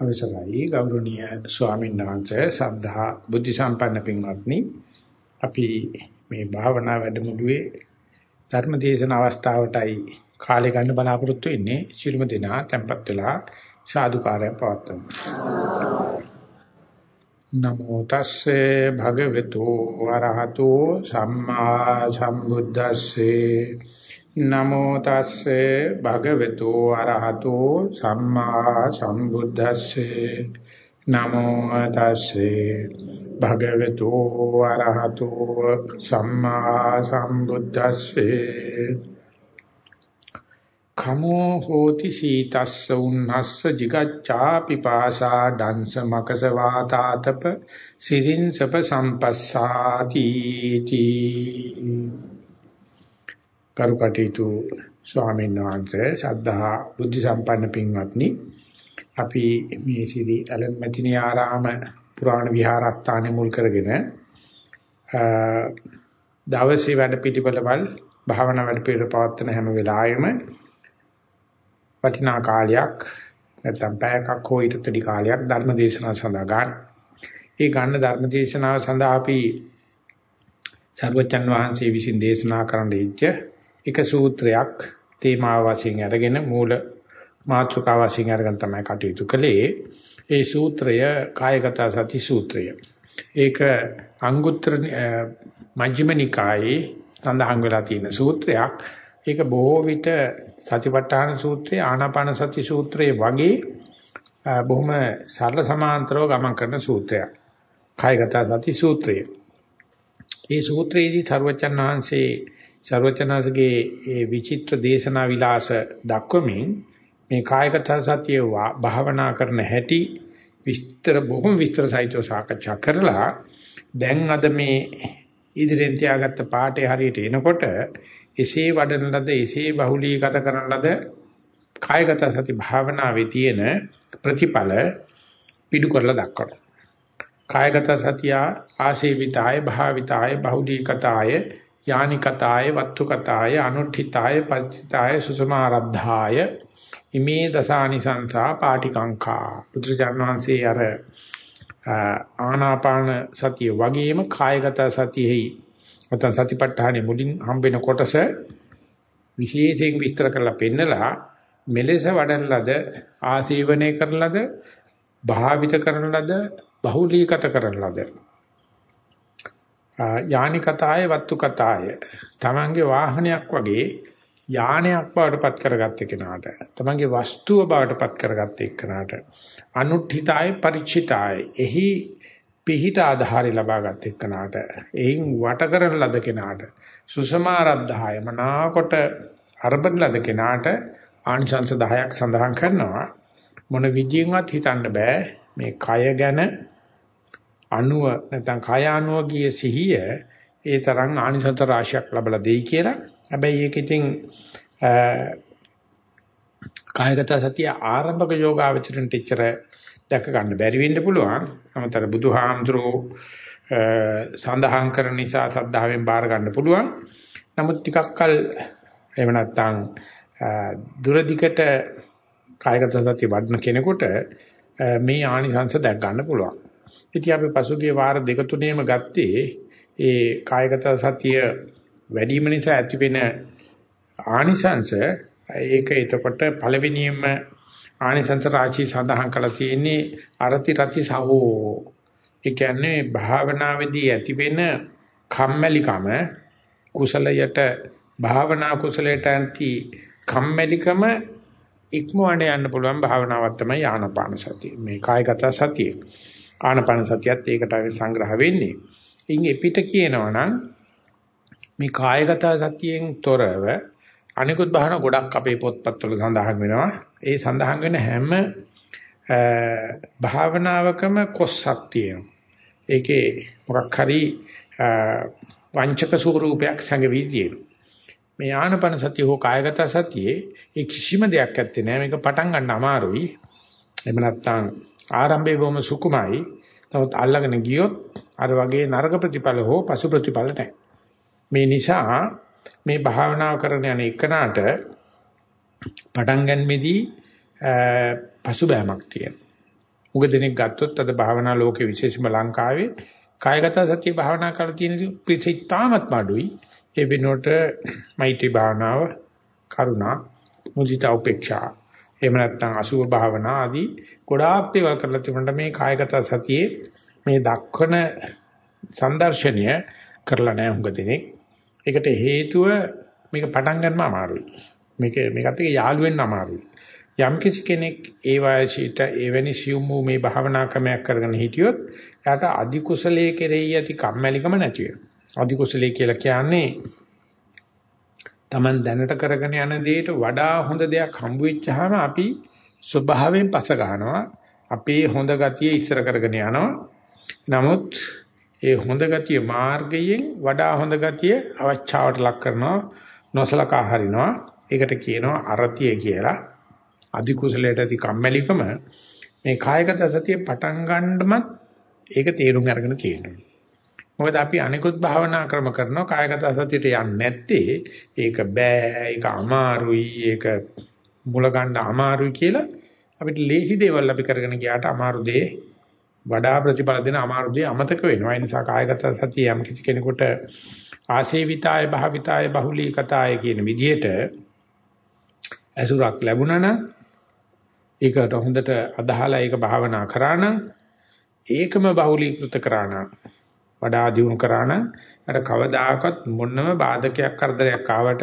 අවසරයි. ගෞරවනීය ස්වාමීන් වහන්සේ සද්ධා බුද්ධ සම්පන්න පින්වත්නි. අපි මේ භාවනා වැඩමුළුවේ ධර්ම දේශන අවස්ථාවටයි කාලය ගන්න බලාපොරොත්තු වෙන්නේ. සිළුම දෙනා tempත් වෙලා සාදුකාරය පවත්වමු. නමෝ තස්සේ භගවතු වරහතෝ සම්මා සම්බුද්දස්සේ නමෝ තස්සේ භගවතු අරහතෝ සම්මා සම්බුද්දස්සේ. නමෝ තස්සේ භගවතු අරහතෝ සම්මා සම්බුද්දස්සේ. කමෝ හෝති සීතස්ස උන්නස්ස jigacchā pipāsā දංශ මකස වාතාතප සිරින්සප සම්පස්සාති තී කරුකටීතු ස්වාමීන් වහන්සේ සද්ධා බුද්ධ සම්පන්න පින්වත්නි අපි මේ සිරි ඇලන් මැතිනි ආරාම පුරාණ විහාරස්ථානෙ මුල් කරගෙන දවසේ වැඩ පිටිපළවල් භාවනා වැඩ පිළිවෙල පවත්වන හැම වෙලාවෙම වටිනා කාලයක් නැත්නම් පැයකක් හෝ ඊට වැඩි කාලයක් ධර්ම දේශනාව සඳහා ගන්න. ඒ ගන්න ධර්ම දේශනාව සඳහා අපි සර්වචන් වහන්සේ විසින් දේශනා කරන්න ඉච්ඡ එක සූත්‍රයක් තේමාව වශයෙන් අරගෙන මූල මාතෘකාව වශයෙන් අරගෙන තමයි කටයුතු කළේ. ඒ සූත්‍රය කායගත සති සූත්‍රය. ඒක අංගුත්තර මජ්ක්‍ධිම නිකායේ සඳහන් වෙලා තියෙන සූත්‍රයක්. ඒක බොහෝ විට සතිපට්ඨාන සූත්‍රය ආනාපාන සති සූත්‍රයේ වගේ බොහොම සරල සමාන්තරව ගමන් කරන සූත්‍රයක්. කායගත සති සූත්‍රය. මේ සූත්‍රයේදී සර්වචන් වහන්සේ ਸਰවචනසගේ ඒ විචිත්‍ර දේශනා විලාස දක්වමින් මේ කායගත සතිය භාවනා කරන හැටි විස්තර බොහොම විස්තර සහිතව සාකච්ඡා කරලා දැන් අද මේ ඉදිරියෙන් තියාගත්ත පාඩේ හරියට එනකොට එසේ වඩන ලද එසේ බහුලීගත කරන ලද කායගත සති භාවනාවේ තියෙන ප්‍රතිඵල පිටු කරලා දක්වනවා. කායගත සතිය ආශේවිතාය භාවිතාය බහුලීකතාය යානිකතාය වත්තුකතාය අනුට්ඨිතාය පච්චිතාය සුසමාරද්ධාය ඉමේ දසානිසංසා පාටිකංකා. පුත්‍රජාන වහන්සේ අර ආනාපාන සතිය වගේම කායගත සතියෙහි නැත්නම් සතිපට්ඨානෙ මුලින් හම්බෙන කොටස විශේෂයෙන් විස්තර කරලා පෙන්නලා මෙලෙස වඩන ලද ආසීවනය කරන ලද භාවිත කරන ලද බහුලීගත කරන ලද යානි කතාය වත්තු කතාය. තමන්ගේ වාහනයක් වගේ යානයක් බවටපත් කරගත්ත කෙනාට තමන්ගේ වස්තුව බවටපත් කරගත්ත එක්කනට අනුත්ථිතාය ಪರಿචිතාය එහි පිහිට ආධාරය ලබාගත් එක්කනට එයින් වට කරන ලද කෙනාට සුසමාරද්ධාය මනාකොට අරබන ලද කෙනාට ආනිසංස 10ක් සඳහන් කරනවා. මොන විදියෙන්වත් හිතන්න බෑ. මේ කය ගැන අණුව නැත්නම් කය අණුව ගිය සිහිය ඒ තරම් ආනිසංස රාශියක් ලැබලා දෙයි කියලා. හැබැයි ඒක ඉතින් කායගත සතිය ආරම්භක යෝගාවචරණ ටිචර දැක ගන්න බැරි වෙන්න පුළුවන්. අමතර බුදුහාමුදුරෝ සඳහන් කරන නිසා සද්ධාවෙන් බාර ගන්න පුළුවන්. නමුත් ටිකක් කල එහෙම නැත්නම් දුරදිකට කායගත සතිය වඩන කෙනෙකුට මේ ආනිසංස දැක් ගන්න පුළුවන්. ඉතින් අපි පසුගිය වාර දෙක තුනේම ගත්තේ ඒ කායගත සතිය වැඩි වීම නිසා ඇතිවෙන ආනිසංශ. ඒක එතකොට පළවෙනියෙන්ම ආනිසංශ රාශිය සඳහන් කරලා තියෙන්නේ අරති රති සහෝ. ඒ කියන්නේ භාවනාවේදී ඇතිවෙන කම්මැලිකම කුසලයට භාවනා කුසලයට ඇති කම්මැලිකම ඉක්මවන්න යන්න පුළුවන් භාවනාවක් තමයි ආනපාන සතිය. මේ කායගත සතිය. ආනපන සතියත් ඒකට සංග්‍රහ වෙන්නේ. ඉන් එපිට කියනවා නම් මේ කායගත සතියෙන් තොරව අනිකුත් බහන ගොඩක් අපේ පොත්පත්වල සඳහන් වෙනවා. ඒ සඳහන් වෙන හැම භාවනාවකම කොස්සක් තියෙනවා. ඒකේ මොකක් හරි වංචක ස්වරූපයක් සංගවි තියෙනවා. මේ ආනපන සතිය හෝ කායගත සතියේ ඒ කිසිම දෙයක් ඇත්තේ නෑ. මේක පටන් ගන්න අමාරුයි. එහෙම නැත්නම් ආරම්භයේ බොහොම සුකුමයි. නමුත් අල්ලගෙන ගියොත් අර වගේ නරක ප්‍රතිඵල හෝ පසු ප්‍රතිඵල නැහැ. මේ නිසා මේ භාවනාව කරන යන එකනට පටන් ගන්නෙදී පසුබෑමක් තියෙනවා. උග දෙනෙක් ගත්තොත් අද භාවනා ලෝකේ විශේෂම ලංකාවේ කායගත සතිය භාවනා කරලා තියෙන ප්‍රතිචාමත් මාඩුයි. ඒ වෙනුවට මෛත්‍රී භාවනාව, කරුණා, මුදිතා උපේක්ෂා, එහෙම නැත්නම් අසුභ භාවනා ආදී ගොඩාක් දේවල් කරලා තිබුණාට මේ කායගත සතියේ මේ දක්වන සංදර්ශනය කරලා නැහැ හුඟ දෙනෙක්. ඒකට හේතුව මේක පටන් ගන්නම අමාරුයි. මේක මේකත් එක්ක යාළු වෙන්න අමාරුයි. යම් කිසි කෙනෙක් ඒ වයසීට එවැනි සියුම් වූ මේ භාවනා ක්‍රමයක් කරගෙන හිටියොත් එයාට අධි කුසලයේ කෙරෙහි ඇති කම්මැලිකම නැති වෙනවා. අධි කුසලයේ කියලා කියන්නේ Taman දැනට කරගෙන යන දෙයට වඩා හොඳ දෙයක් හම්බ වෙච්චාම අපි ස්වභාවයෙන් පස ගන්නවා. අපේ හොඳ ගතිය ඉස්සර කරගෙන යනවා. නමුත් ඒ හොඳ ගතිය මාර්ගයෙන් වඩා හොඳ ගතිය අවචාවට ලක් කරනවා නොසලකා හරිනවා ඒකට කියනවා අරතිය කියලා අධි කුසලයට ඇති කම්මැලිකම මේ කායගත සතිය පටන් ගන්නමත් ඒක තේරුම් අරගෙන තියෙනවා මොකද අපි අනිකුත් භාවනා ක්‍රම කරනවා කායගත සතියට යන්නේ නැත්තේ ඒක බෑ ඒක අමාරුයි ඒක මුල ගන්න අමාරුයි කියලා අපිට ලේසි දේවල් අපි කරගෙන ගියාට අමාරු දේ වඩා ප්‍රතිඵල දෙන අමාරු දේ අමතක වෙනවා. ඒ නිසා කායගත සතිය යම් කිසි කෙනෙකුට ආසේවිතාය භාවිතාය බහුලීකතාය කියන විදිහට අසුරක් ලැබුණා නම් ඒකට හොඳට අදහලා ඒක භාවනා කරා නම් ඒකම බහුලීකృత කරා නම් වඩා දියුණු කරා නම් අර කවදාකවත් මොනම බාධකයක් කරදරයක් ආවට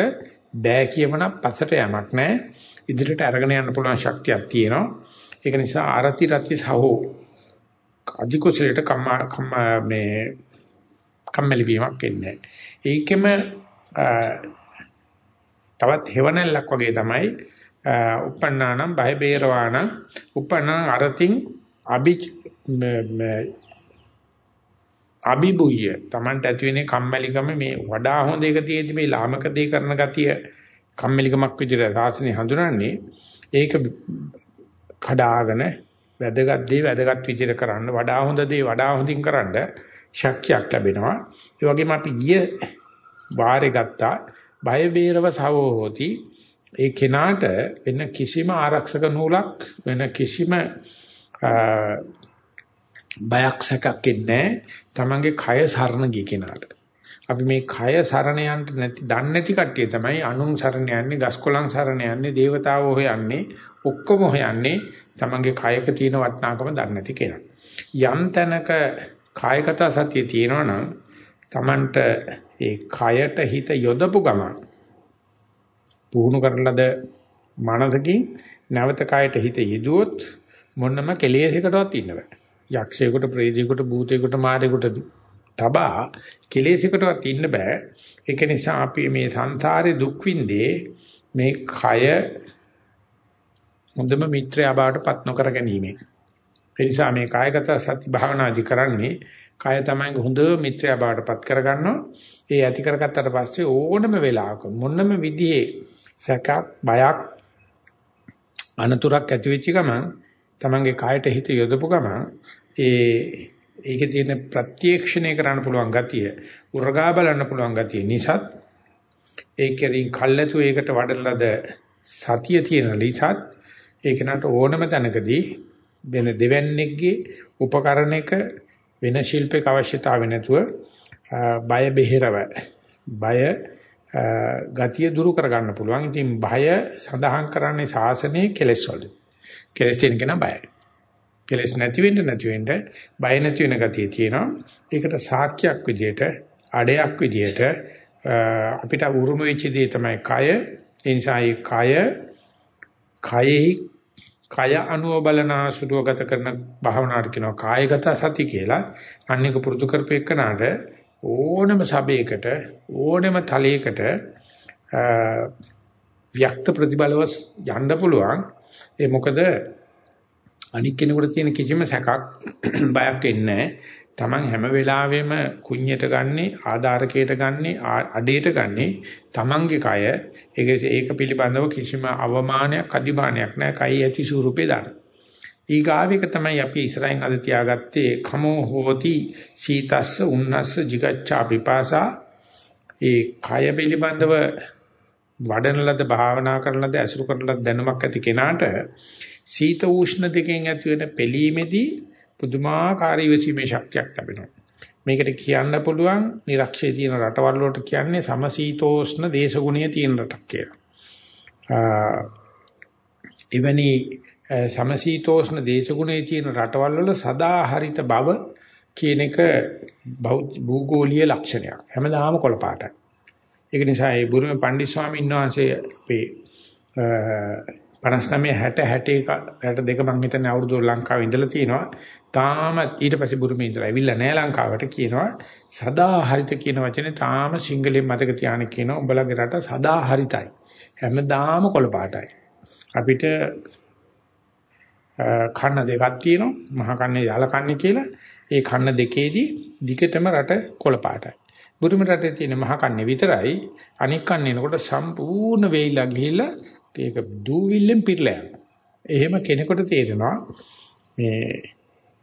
බෑ කියමන පසට යමක් නැහැ ඉදිරියට අරගෙන යන්න පුළුවන් ශක්තියක් තියෙනවා. ඒක නිසා ආරති රති සහෝ. අධිකුසලයට කම්ම මේ කම්මැලි වීමක් එන්නේ ඒකෙම තවත් හේවණල්ලක් වගේ තමයි උපන්නානම් බය බේරවානම් උපන්නාන අරතින් අභි අභිබුය Tamanට ඇති වෙන්නේ කම්මැලිකම මේ වඩා හොඳ එක තියෙදි මේ ලාමක දේ කරන ගතිය කම්මැලිකමක් විදිහට රාසනේ හඳුනන්නේ ඒක කඩාගෙන වැදගත් දේ වැදගත් විදිහට කරන්න වඩා හොඳ දේ වඩා හොඳින් කරන්න ශක්තියක් ලැබෙනවා. ඒ වගේම අපි ගිය වාරේ ගත්තා බය වේරව සවෝ හොති ඒ කෙනාට වෙන කිසිම ආරක්ෂක නූලක් වෙන කිසිම බයක් සැකක් ඉන්නේ තමන්ගේ කය සරණ ගිය කෙනාට. අපි මේ කය සරණ යන්න නැති දන්නේ නැති කට්ටිය තමයි අනුන් සරණ යන්නේ, ගස්කොලන් සරණ යන්නේ, దేవතාවෝ හොයන්නේ, ඔක්කොම හොයන්නේ තමන්ගේ කයක තියෙන වටිනාකම දන්නේ නැති කෙනා. යම් තැනක කායගත සතිය තියෙනවා නම් තමන්ට ඒ කයට හිත යොදපු ගමන් පුහුණු කරලද මනසකින් නැවත කයට හිත යෙදුවොත් මොනම කෙලෙසයකටවත් ඉන්න බෑ. යක්ෂයෙකුට, ප්‍රේතයෙකුට, භූතයෙකුට, මාරයෙකුට තබා කෙලෙසයකටවත් ඉන්න බෑ. ඒක නිසා අපි මේ සංසාරේ දුක් විඳේ මේ කය හොඳම මිත්‍රයා බවට පත් නොකර ගැනීමෙන්. ඒ නිසා මේ කායගත සති භාවනාදි කරන්නේ කාය තමයි හොඳ මිත්‍රයා බවට පත් කරගන්නවා. ඒ ඇති කරගත්තට පස්සේ ඕනම වෙලාවක මොනම විදිහේ සැකක් බයක් අනතුරක් ඇති වෙච්ච ගමන් තමන්ගේ කායට හිත යොදපු ගමන් ඒ ඒකේ තියෙන ප්‍රත්‍යක්ෂණය කරන්න පුළුවන් ගතිය උරගා බලන්න පුළුවන් ගතිය නිසාත් ඒකෙන් කල්ැතු ඒකට වඩලද සතිය තියෙන නිසාත් ඒක නට ඕනම තැනකදී වෙන දෙවන්නේගේ උපකරණයක වෙන ශිල්පයක අවශ්‍යතාවය නැතුව බය බෙහෙරව බය ගතිය දුරු කරගන්න පුළුවන්. ඉතින් බය සඳහන් කරන්නේ ශාසනයේ කෙලෙස් වල. කෙලෙස් තියෙන කෙනා බයයි. කෙලෙස් නැති වෙන්න නැති වෙන්න බය නැති වෙන ගතිය තියෙනවා. ඒකට සාක්ෂියක් විදියට අඩයක් විදියට අපිට උරුම වෙච්ච දේ තමයි කය. ඒ නිසා මේ කය කයෙහි කය අනුව බලනාසුරුව ගත කරන භාවනාවට කියනවා කායගත සති කියලා. අන්නේක පුරුදු කරපේකනට ඕනම සබයකට ඕනම තලයකට ව්‍යක්ත ප්‍රතිබලව යන්න පුළුවන්. ඒ මොකද අනික් කෙනෙකුට තියෙන කිසිම සැකක් බයක් එන්නේ තමන් හැම වෙලාවෙම කුඤ්ඤයට ගන්නේ ආධාරකයට ගන්නේ අඩේට ගන්නේ තමන්ගේ කය. ඒක ඒක පිළිබඳව කිසිම අවමානයක් අදිමානයක් නැහැ. කයි ඇති ස්වරූපේ දාන. ඊගාවික තමයි අපි ඉස්සරහින් අද තියාගත්තේ කමෝ හෝති සීතස්ස උන්නස්ස jigaccha පිපාසා ඒ කය පිළිබඳව වඩන ලද භාවනා කරන ලද අසුරු කරන ලද දැනුමක් ඇති කෙනාට සීත උෂ්ණ දෙකෙන් ඇති වෙන පෙලීමේදී පුදුමාකාර ඉවසීමේ ශක්තියක් ලැබෙනවා. මේකට කියන්න පුළුවන් නිරක්ෂයේ තියෙන රටවල් වලට කියන්නේ සමශීතෝෂ්ණ දේශගුණයේ තියෙන රටක් කියලා. එවැනි සමශීතෝෂ්ණ දේශගුණයේ තියෙන රටවල් වල සදාහරිත බව කියන එක භූගෝලීය ලක්ෂණයක්. හැමදාම කොළ පාටයි. ඒක නිසා ඒ බුරුමේ පණ්ඩිත ස්වාමීන් වහන්සේ අපේ 59 60 61 62 මම හිතන්නේ අවුරුදු ලංකාවේ ඉඳලා තියෙනවා. තාම ඊට පස්සේ බුරුමේ ඉඳලා ඇවිල්ලා නැහැ ලංකාවට කියනවා සදා හරිත කියන වචනේ තාම සිංහලෙන් මතක තියාගෙන කියනවා උඹලගේ රට සදා හරිතයි. හැමදාම කොළ පාටයි. අපිට කන්න දෙකක් තියෙනවා. මහා කන්නේ යාල කන්නේ කියලා. ඒ කන්න දෙකේදී දිගටම රට කොළ පාටයි. බුරුම රටේ තියෙන මහා කන්නේ විතරයි අනික් කන්නේ නකොට සම්පූර්ණ වෙයිලා ගිහිල්ලා ඒක දූවිල්ලෙන් පිරලා යනවා. එහෙම කෙනෙකුට තේරෙනවා මේ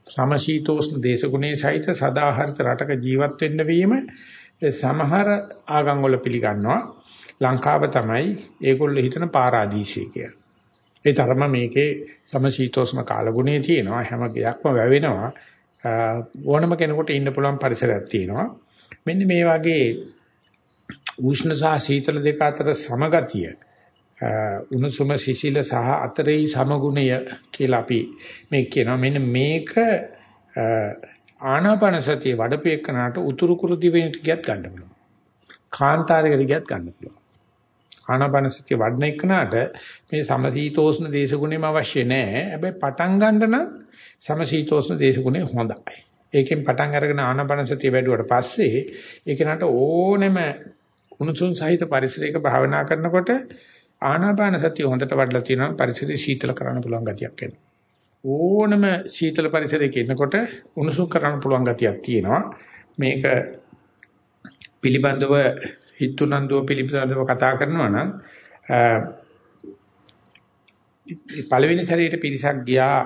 සමශීතෝෂ්ණ දේශගුණේ සහිත සදාහරිත රටක ජීවත් වෙන්න වීම සමහර ආගම් වල පිළිගන්නවා. ලංකාව තමයි ඒගොල්ලෝ හිතන පාරාදීසය කියලා. ඒ තරම මේකේ සමශීතෝෂ්ණ කාලගුණේ තියෙනවා. හැම ගයක්ම වැවෙනවා. ඕනම කෙනෙකුට ඉන්න පුළුවන් පරිසරයක් තියෙනවා. මෙන්න මේ වගේ උෂ්ණ සහ සීතල දෙක අතර සමගතිය උණුසුම සිසිල සහ අතරේ සමගුණය කියලා අපි මේ කියනවා. මෙන්න මේක ආනාපාන සතිය වඩපේකනට උතුරු කුරු දිවෙනට ගියත් ගන්න පුළුවන්. කාන්තාරයකට ගියත් ගන්න පුළුවන්. ආනාපාන සතිය වඩන එකනට මේ සමසීතෝෂ්ණ දේශගුණෙම අවශ්‍ය නැහැ හැබැයි පටන් ගන්න නම් සමසීතෝෂ්ණ දේශගුණේ හොඳයි. ඒකෙන් පටන් අරගෙන ආනාපාන සතිය වැඩුවට පස්සේ ඒක නට ඕනෙම උණුසුම් සහිත පරිසරයක භාවනා කරනකොට ආනාපාන සතිය හොඳට වඩලා තියෙනවා පරිසරය සීතල කරන්න පුළුවන් ගතියක් එනවා. ඕනම සීතල පරිසරයක ඉන්නකොට උණුසුම් කරන්න පුළුවන් ගතියක් තියෙනවා. මේක පිළිබඳව හිතුනන්දුව පිළිබඳව කතා කරනවා නම් පළවෙනි සැරේට පිරිසක් ගියා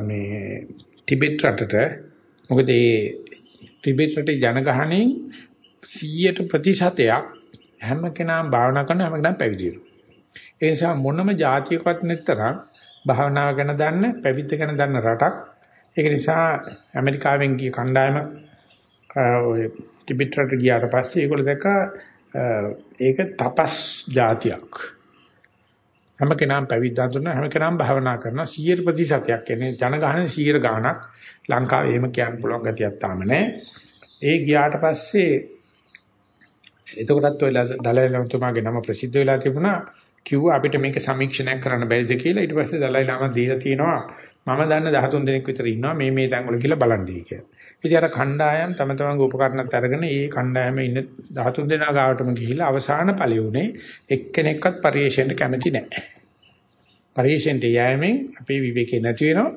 මේ ටිබෙට් රටට මොකද ඒ ටිබෙට් රටේ ජනගහණයෙන් 100ට ප්‍රතිශතයක් හැම කෙනාම භාවනා කරන හැම කෙනාම පැවිදි වෙනවා. ඒ නිසා මොනම જાතියකවත් නැතරම් භාවනාව ගැන දන්න, පැවිද්ද ගැන දන්න රටක්. ඒක නිසා ඇමරිකාවෙන් ගිය කණ්ඩායම ඔය ටිබෙට් රට ගියාට පස්සේ ඒගොල්ලෝ දැක්ක ඒක තපස් જાතියක්. හැම කෙනාම පැවිද්දන් තුන හැම කෙනාම භාවනා කරනවා 100 ප්‍රතිශතයක් එන්නේ ජනගහන 100 ගාණක් ලංකාවේ එහෙම කියන්න පුළුවන් ගතියක් තාම නැහැ. ඒ ගියාට පස්සේ එතකොටත් ඔය දලයි ලාමතුමාගේ නම ප්‍රසිද්ධ වෙලා තිබුණා. කිව්වා අපිට මේක සමීක්ෂණයක් කරන්න බැරිද කියලා. ඊට පස්සේ දලයි ලාම දීලා තිනවා මම දන්න 13 දෙනෙක් විතර ඉන්නවා මේ මේ තැන් වල කියලා බලන්නේ කියලා. ඉතින් අර කණ්ඩායම් තම තමන්ගේ උපකරණත් අරගෙන ඒ කණ්ඩායමේ ඉන්න 13 දෙනා ගාවටම ගිහිල්ලා අවසාන ඵලෙ උනේ එක්කෙනෙක්වත් පරිේශණයට කැමති නැහැ. පරිේශණයට යෑමෙන් අපේ විවේකේ නැති වෙනවා.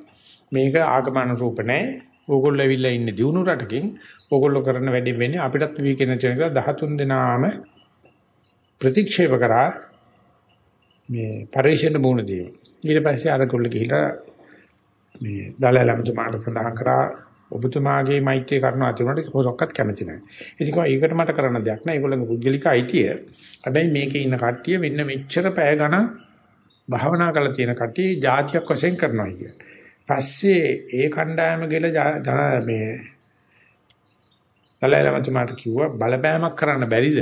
මේක ආගමන රූප නැහැ. ඕගොල්ලෝ ඇවිල්ලා ඉන්නේ දිනු රටකින්. ඕගොල්ලෝ කරන වැඩේ වෙන්නේ අපිටත් විවේකේ නැති වෙන නිසා 13 දෙනාම ප්‍රතික්ෂේප කරා මේ පරිශන මුණ දීම. ඊට පස්සේ අර කොල්ල ගිහිලා මේ දලයි ළමතුමාට සඳහන් කරා ඔබතුමාගේ මෛත්‍රී කරනවා තිබුණාට කොහොමවත් කැමති නැහැ. ඉතින් ඒකට මට කරන්න දෙයක් නැහැ. ඒගොල්ලන්ගේ පුද්ගලික අයිතිය. හැබැයි මේකේ ඉන්න කට්ටිය මෙන්න මෙච්චර පැය ගණන් භාවනා කරලා තියෙන කට්ටිය જાතියක් වශයෙන් කරනවා කිය. පස්සේ ඒ කණ්ඩායම ගෙල මේ දලයි ළමතුමාට කිව්වා බලපෑමක් කරන්න බැරිද?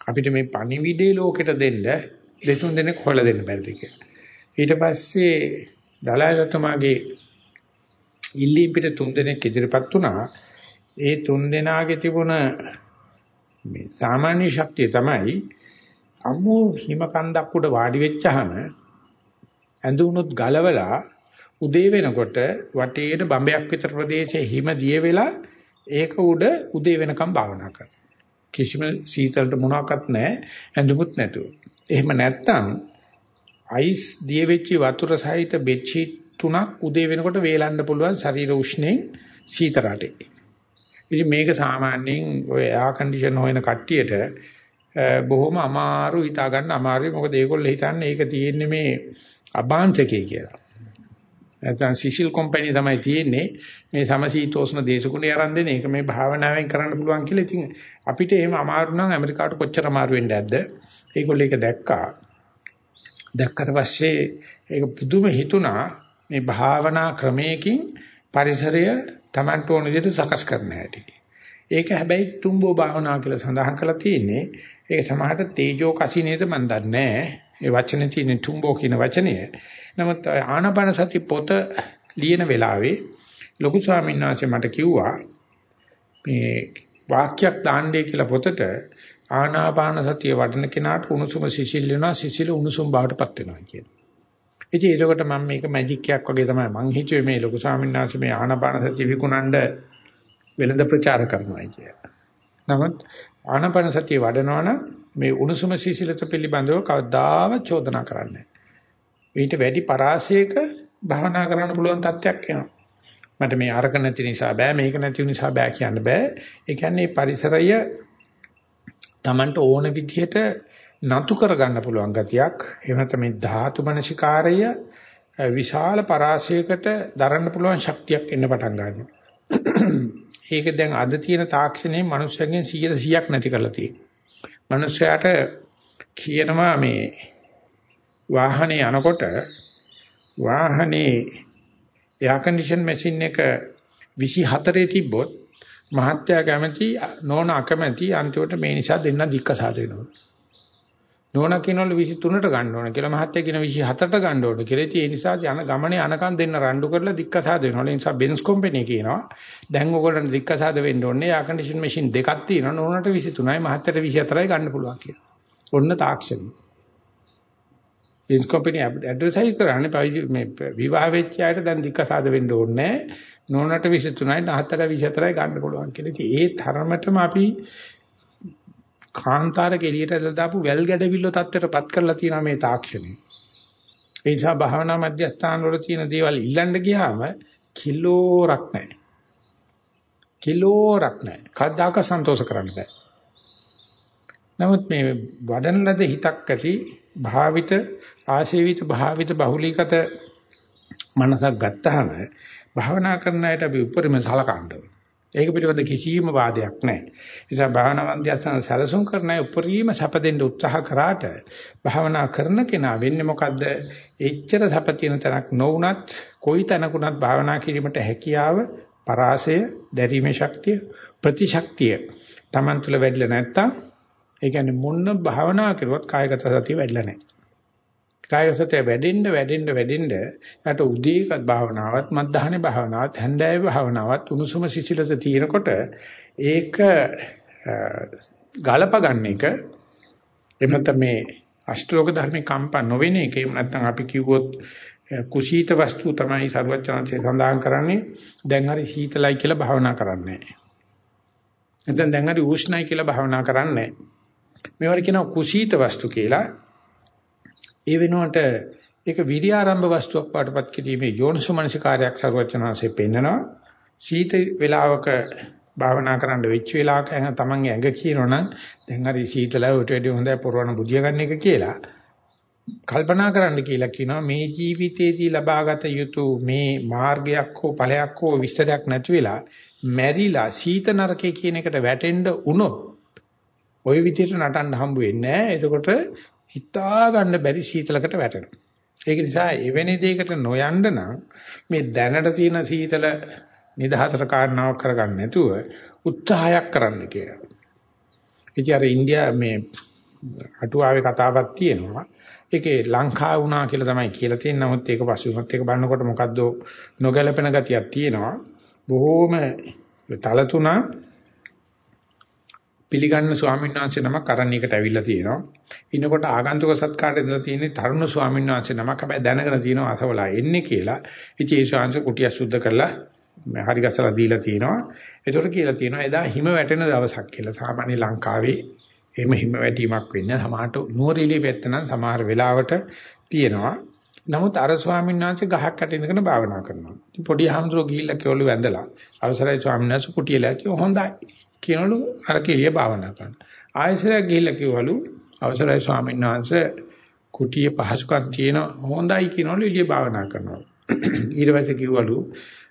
අපිට මේ පණිවිඩේ ලෝකෙට දෙන්න දෙතුන් දෙනෙක් හොයලා දෙන්න බැරිද කියලා. ඊට පස්සේ දලයිලතුමාගේ ඉල්ලීම් පිට තුන් දෙනෙක් ඉදිරිපත් වුණා. ඒ තුන් දෙනාගේ තිබුණ මේ සාමාන්‍ය ශක්තිය තමයි අමු හිම කන්දක් උඩ වාඩි වෙච්චාම ඇඳුනුත් ගලවලා උදේ වෙනකොට වටේට බම්බයක් විතර ප්‍රදේශයේ හිම දිය වෙලා ඒක උඩ උදේ වෙනකම් භාවනා කරනවා. කිසිම සීතලට මොනවත් නැහැ ඇඳුමුත් නැතුව. එහෙම නැත්තම් අයිස් දිය වෙච්ච වතුර සහිත බෙඩ්ෂීට් තුනක් උදේ වෙනකොට වේලන්න පුළුවන් ශරීර උෂ්ණයෙන් සීත රටේ. ඉතින් මේක සාමාන්‍යයෙන් ඔය එයා කන්ඩිෂන් හොයන කට්ටියට බොහොම අමාරු හිතා ගන්න අමාරුයි මොකද ඒගොල්ලෝ හිතන්නේ ඒක තියෙන්නේ මේ අභාංශකේ කියලා. නැත්නම් සිසිල් කම්පැනි තමයි තියෙන්නේ මේ සමශීතෝෂ්ණ දේශගුණය ආරම්භ දෙන එක මේ භාවනාවෙන් කරන්න පුළුවන් කියලා. ඉතින් අපිට එහෙම අමාරු නම් ඇමරිකාවට කොච්චර අමාරු වෙන්නේ නැද්ද? ඒගොල්ලෝ ඒක දැක්කා. දැක්කට පස්සේ ඒක පුදුම හිතුණා මේ භාවනා ක්‍රමයකින් පරිසරය Tamanට ඕන විදිහට සකස් කරන්න හැටි. ඒක හැබැයි තුම්බෝ භාවනා කියලා සඳහන් කරලා තියෙන්නේ. ඒක සමහරට තේජෝ කසිනේද මන් දන්නේ නැහැ. ඒ වචනේ තියෙන තුම්බෝ කියන වචනය. නමුත් ආනාපාන සති පොත ලියන වෙලාවේ ලොකු ස්වාමීන් වහන්සේ මට කිව්වා මේ වාක්‍යයක් දාන්නේ කියලා පොතට ආනාපාන සතිය වඩන කෙනාට උණුසුම සිසිල් වෙනවා සිසිල් උණුසුම් බවටපත් වෙනවා කියන. ඉතින් ඒකට මම මේක මැජික් එකක් වගේ තමයි මං හිතුවේ මේ ලොකු ස්වාමීන් වහන්සේ මේ ආනාපාන සතිය විකුණන්න වෙළඳ ප්‍රචාර කරනවා කියලා. නමුත් ආනාපාන සතිය වඩනවනම් මේ උණුසුම සිසිලත පිළිබඳව කවදාවත් චෝදනා කරන්නේ ඊට වැඩි පරාසයක භාවනා කරන්න පුළුවන් තත්යක් එනවා. මට මේ අරක නැති නිසා බෑ මේක නැති නිසා බෑ කියන්න බෑ. ඒ කියන්නේ පරිසරය Tamanට ඕන විදිහට නතු කරගන්න පුළුවන් ගතියක්. එහෙම නැත්නම් මේ ධාතු මනසිකාරය විශාල පරාසයකට දරන්න පුළුවන් ශක්තියක් එන්න පටන් ගන්නවා. ඒක දැන් අද තියෙන තාක්ෂණයේ මිනිස්සුන්ගෙන් 100%ක් නැති කරලා තියෙනවා. මිනිස්සයාට කියනවා මේ වාහනේ යනකොට වාහනේ එයා කන්ඩිෂන් මැෂින් එක 24 තිබ්බොත් මහත්යා කැමති නෝන අකමැති අන්තිමට මේ නිසා දෙන්න දික්කසාද වෙනවා. නෝන කියනවලු 23ට ගන්න ඕන කියලා මහත්යා කියන 24ට ගන්න ඕන කියලා. ඉතින් ඒ නිසා යන ගමනේ අනකන් දෙන්න රණ්ඩු කරලා දික්කසාද වෙනවා. ඒ නිසා බෙන්ස් කම්පැනි කියනවා දැන් ඔයගොල්ලන්ට දික්කසාද වෙන්න ඕනේ. එයා කන්ඩිෂන් මැෂින් දෙකක් තියෙනවා. නෝනට 23යි මහත්යට 24යි ගන්න පුළුවන් කියලා. ඔන්න තාක්ෂණය. බෙන්ස් කම්පැනි ඇඩ්වර්ටයිස් කරන්නේ මේ විවාහ වෙච්ච අයට දැන් දික්කසාද වෙන්න ඕනේ නැහැ. නෝනට 23යි නාත්තට 24යි ගන්න පුළුවන් කියලා. ඉතින් ඒ තරමටම අපි කාන්තාරක එළියට දාපු වැල් ගැඩවිල්ල තත්ත්වයටපත් කරලා තියෙනවා මේ තාක්ෂණය. ඒ නිසා භාවනා මධ්‍යස්ථාන වල තියෙන දේවල් ඉල්ලන්න ගියාම කිලෝරක් නැහැ. කිලෝරක් නැහැ. කවදාක සන්තෝෂ කරන්න බෑ. නමුත් මේ වඩන ලද හිතක් ඇති භාවිත ආශේවිත භාවිත බහුලීගත මනසක් ගත්තාම භාවනා කරන අයට අපි උපරිම සලකන්න ඒක පිළිබඳ කිසිම වාදයක් නැහැ. ඒ නිසා භාවනා මන්දියස්ථාන සැලසුම් කරන අය උපරිම සැප දෙන්න උත්සාහ කරාට භාවනා කරන කෙනා වෙන්නේ මොකද්ද? එච්චර සැප තියෙන තැනක් නොවුනත් කොයි තැනකුණත් භාවනා කිරීමට හැකියාව, පරාසය, දැරීමේ ශක්තිය, ප්‍රතිශක්තිය Taman තුල වැඩිලා නැත්තම් ඒ කියන්නේ මොන භාවනා කරුවත් කායගත සතිය වැඩිලා නැහැ. කාය සතිය වැඩෙන්න වැඩෙන්න වැඩෙන්න යට උදේකත් භාවනාවත් මධ්‍යහනේ භාවනාවත් හැන්දෑවේ භාවනාවත් උණුසුම සිසිලස තියෙනකොට ඒක ගලප ගන්න එක එමත් මේ අෂ්ටලෝක ධර්මේ කම්පා නොවෙන එක එහෙම නැත්නම් අපි කිව්වොත් කුසීත වස්තු තමයි සරුවචනන්සේ සඳහන් කරන්නේ දැන් හරි සීතලයි කියලා භාවනා කරන්නේ නැහැ. නැත්නම් දැන් හරි උෂ්ණයි කියලා භාවනා කරන්නේ නැහැ. මේවට කියනවා කුසීත වස්තු කියලා. ඒ වෙනුවට ඒක විරි ආරම්භ වස්තුවක් පාටපත් කිරීමේ යෝනිසමනසිකාරයක් සර්වචනanse පෙන්නනවා. සීත වේලාවක භාවනා කරන්න වෙච්ච වෙලාවක තමන්ගේ ඇඟ කියනවනම් දැන් හරි සීතලයි උට වැඩි හොඳයි පුරවන බුදිය ගන්න එක කියලා. කල්පනා කරන්න කියලා කියනවා මේ ජීවිතයේදී ලබාගත යුතු මේ මාර්ගයක් හෝ ඵලයක් හෝ විස්තරයක් නැති වෙලා මැරිලා සීත නරකේ කියන එකට වැටෙන්න උනොත් ওই විදිහට නටන්න හම්බ වෙන්නේ නැහැ. එතකොට හිතා ගන්න බැරි සීතලකට වැටෙනවා. ඒක නිසා එවැනි දෙයකට නොයන්න නම් මේ දැනට තියෙන සීතල නිදහසට කාරණාවක් කරගන්න නැතුව උත්සාහයක් කරන්න කියලා. ඉතින් අර ඉන්දියා මේ අටුවාවේ කතාවක් තියෙනවා. ඒකේ ලංකාව වුණා කියලා තමයි කියලා තියෙන්නේ. නමුත් ඒක පසුබිමත් එක බලනකොට මොකද්ද නොගැලපෙන ගතියක් තියෙනවා. බොහෝම තලතුණා පිළිගන්න ස්වාමීන් වහන්සේ නමක් කරණීයකට ඇවිල්ලා තියෙනවා. ඉන්නකොට ආගන්තුක සත්කාරයට ඉඳලා තියෙන තරුණ ස්වාමීන් වහන්සේ නමක් හැබැයි දැනගෙන තියෙනවා අසවලා එන්නේ කියලා. ඉතින් ඒ ශාංශ කුටිය සුද්ධ කරලා හරි ගසලා දීලා තියෙනවා. ඒතකොට කියලා තියෙනවා එදා හිම වැටෙන දවසක් කියලා. සාමාන්‍ය ලංකාවේ එහෙම හිම වැටීමක් වෙන්නේ සමහරට නුවරඑළිය පැත්ත නම් සමහර වෙලාවට තියෙනවා. නමුත් අර ස්වාමීන් වහන්සේ ගහක් යට ඉඳගෙන භාවනා කරනවා. පොඩි හාමුදුරුවෝ ගිහිල්ලා කෙවලු වැඳලා අවසරයි ස්වාමීන් වහන්සේ කුටියලා ඇති හොඳයි. කියනලු අර කෙලිය භාවනා කරන්න. ආයෙසරයක් ගිහිල්ලා කිව්වලු අවසරයි ස්වාමීන් වහන්සේ කුටිය පහසුකම් තියෙන හොඳයි කියනවලු එළිය භාවනා කරනවා. ඊට පස්සේ කිව්වලු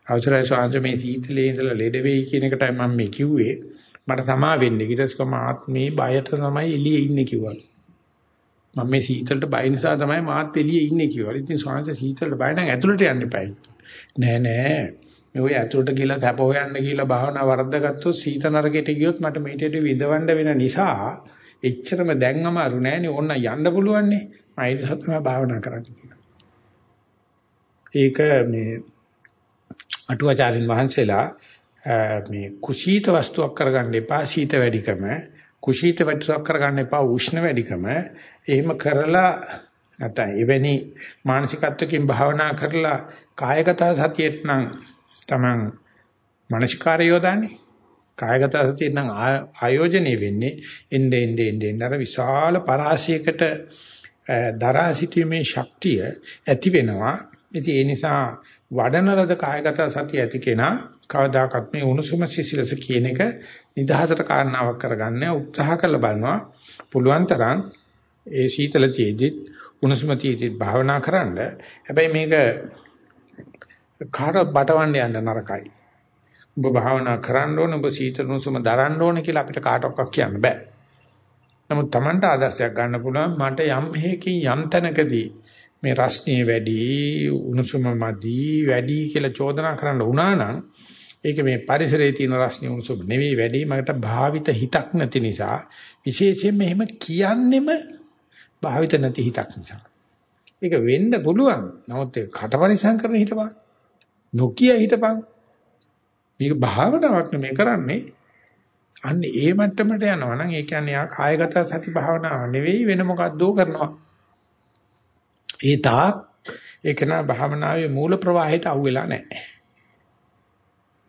අවසරයි ස්වාමීන් මේ සීතලේ ඉඳලා ලෙඩ වෙයි කියන එකටයි මම මේ කිව්වේ. මට සමා වෙන්න. ඊට පස්සේ ආත්මේ බයට තමයි එළියේ ඉන්නේ කිව්වලු. මම මේ සීතලට බය නිසා තමයි මාත් එළියේ ඉන්නේ කියලා. ඉතින් ස්වාමීන් සීතලට බය නම් ඇතුළට යන්න එපායි. නෑ නෑ. මේ ඔය ඇතුළට ගිහලා තප හොයන්න ගිහලා භාවනා වරද්දාගත්තොත් සීත නරකයට ගියොත් මට මේටට විඳවන්න වෙන නිසා එච්චරම දැන් අමාරු නෑනේ. ඕන්න යන්න පුළුවන් නේ. මම ඒ නිසා තමයි භාවනා කරන්නේ කියලා. ඒක මේ අටුවාචාරින් වහන්සේලා මේ කුසීත වස්තුවක් කරගන්න එපා සීත වැඩිකම කුසීත වස්තුවක් කරගන්න එපා උෂ්ණ වැඩිකම එහෙම කරලා නැත්නම් එවැනි මානසිකත්වකින් භාවනා කරලා කායගත සතියෙත් නම් Taman මානසිකාරය යොදාන්නේ. කායගත සතියෙත් නම් ආයෝජනය වෙන්නේ එnde ende ende අර විශාල පරාසයකට දරා සිටීමේ ශක්තිය ඇති වෙනවා. ඉතින් ඒ නිසා වඩන ලද කායගත සතිය ඇති කෙනා කවදාකවත් මේ උණුසුම සිසිලස කියන එක නිදහසට කාරණාවක් කරගන්න උත්සාහ කරලා බලනවා. පුළුවන් තරම් ඒ සීතල තියේදිත් උණුසුම තියේදිත් භාවනා කරන්න. හැබැයි මේක කාට බටවන්න යන්න නරකයි. ඔබ භාවනා කරන්න ඕන ඔබ සීතල උණුසුම දරන්න ඕන කියලා අපිට කාටවත් කියන්න බෑ. නමුත් Tamanට ආදර්ශයක් ගන්න පුළුවන් මට යම් හේකින් යම් තැනකදී මේ රස්නිය වැඩි උණුසුම මදි වැඩි කියලා චෝදනා කරන්න වුණා නම් ඒක මේ පරිසරයේ තියෙන රස්නිය උණුසුම නෙවෙයි වැඩි මකට භාවිත හිතක් නැති නිසා විශේෂයෙන්ම එහෙම කියන්නෙම භාවිත නැති හිතක් නිසා. ඒක වෙන්න පුළුවන්. නමුත් ඒ කටපරිසම් කරන හිතපන් නොකිය හිටපන්. මේක භාවනාවක් නෙමෙයි කරන්නේ. අන්න ඒ මට්ටමට යනවා නම් ඒ කියන්නේ යා කායගත සති භාවනාව නෙවෙයි වෙන මොකක්දෝ කරනවා. ඒ තාක් ඒක නා භාවනාවේ මූල ප්‍රවාහයට අහු වෙලා නැහැ.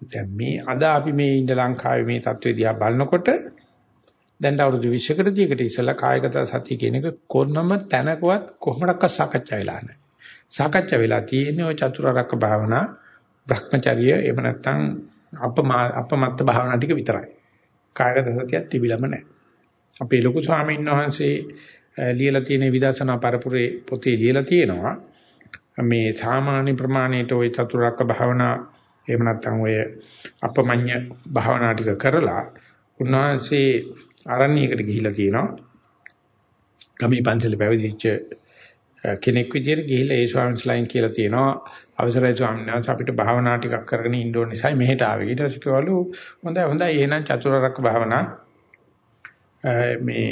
දැන් මේ අද අපි මේ ඉඳ ලංකාවේ මේ தත්ත්වෙ දිහා බලනකොට දැන් අවුරුදු 20කට දීකට ඉස්සලා කායගත සතිය කියන එක කොනම තැනකවත් කොහොමඩක්වත් සාකච්ඡා වෙලා නැහැ. සාකච්ඡා වෙලා තියෙන්නේ ওই චතුරාර්යක භාවනා Brahmacharya එහෙම නැත්නම් අපමා අපමත්ත භාවනා ටික විතරයි. කායගත සතියක් තිබිලම නැහැ. අපේ ලොකු ස්වාමීන් වහන්සේ ලියලා තියෙන විදර්ශනා පරපුරේ පොතේ ලියලා තියෙනවා මේ සාමාන්‍ය ප්‍රමාණයට ওই චතුරාර්ය භාවනා එහෙම නැත්නම් ඔය අපමඤ්ඤ භාවනා ටික කරලා උන්වහන්සේ ආරණ්‍යයකට ගිහිලා තියෙනවා ගමේ පන්සල පැවිදිච්ච කෙනෙක් විදියට ගිහිල්ලා ඒ ස්වාමීන් වහන්සේලායින් කියලා තියෙනවා අවසරයි ස්වාමීන් වහන්සේ අපිට භාවනා ටිකක් කරගෙන ඉන්න ඕන නිසා මෙහෙට ආවේ ඊට පස්සේ කිව්වලු හොඳයි හොඳයි එහෙනම් චතුරාර්ය භාවනා මේ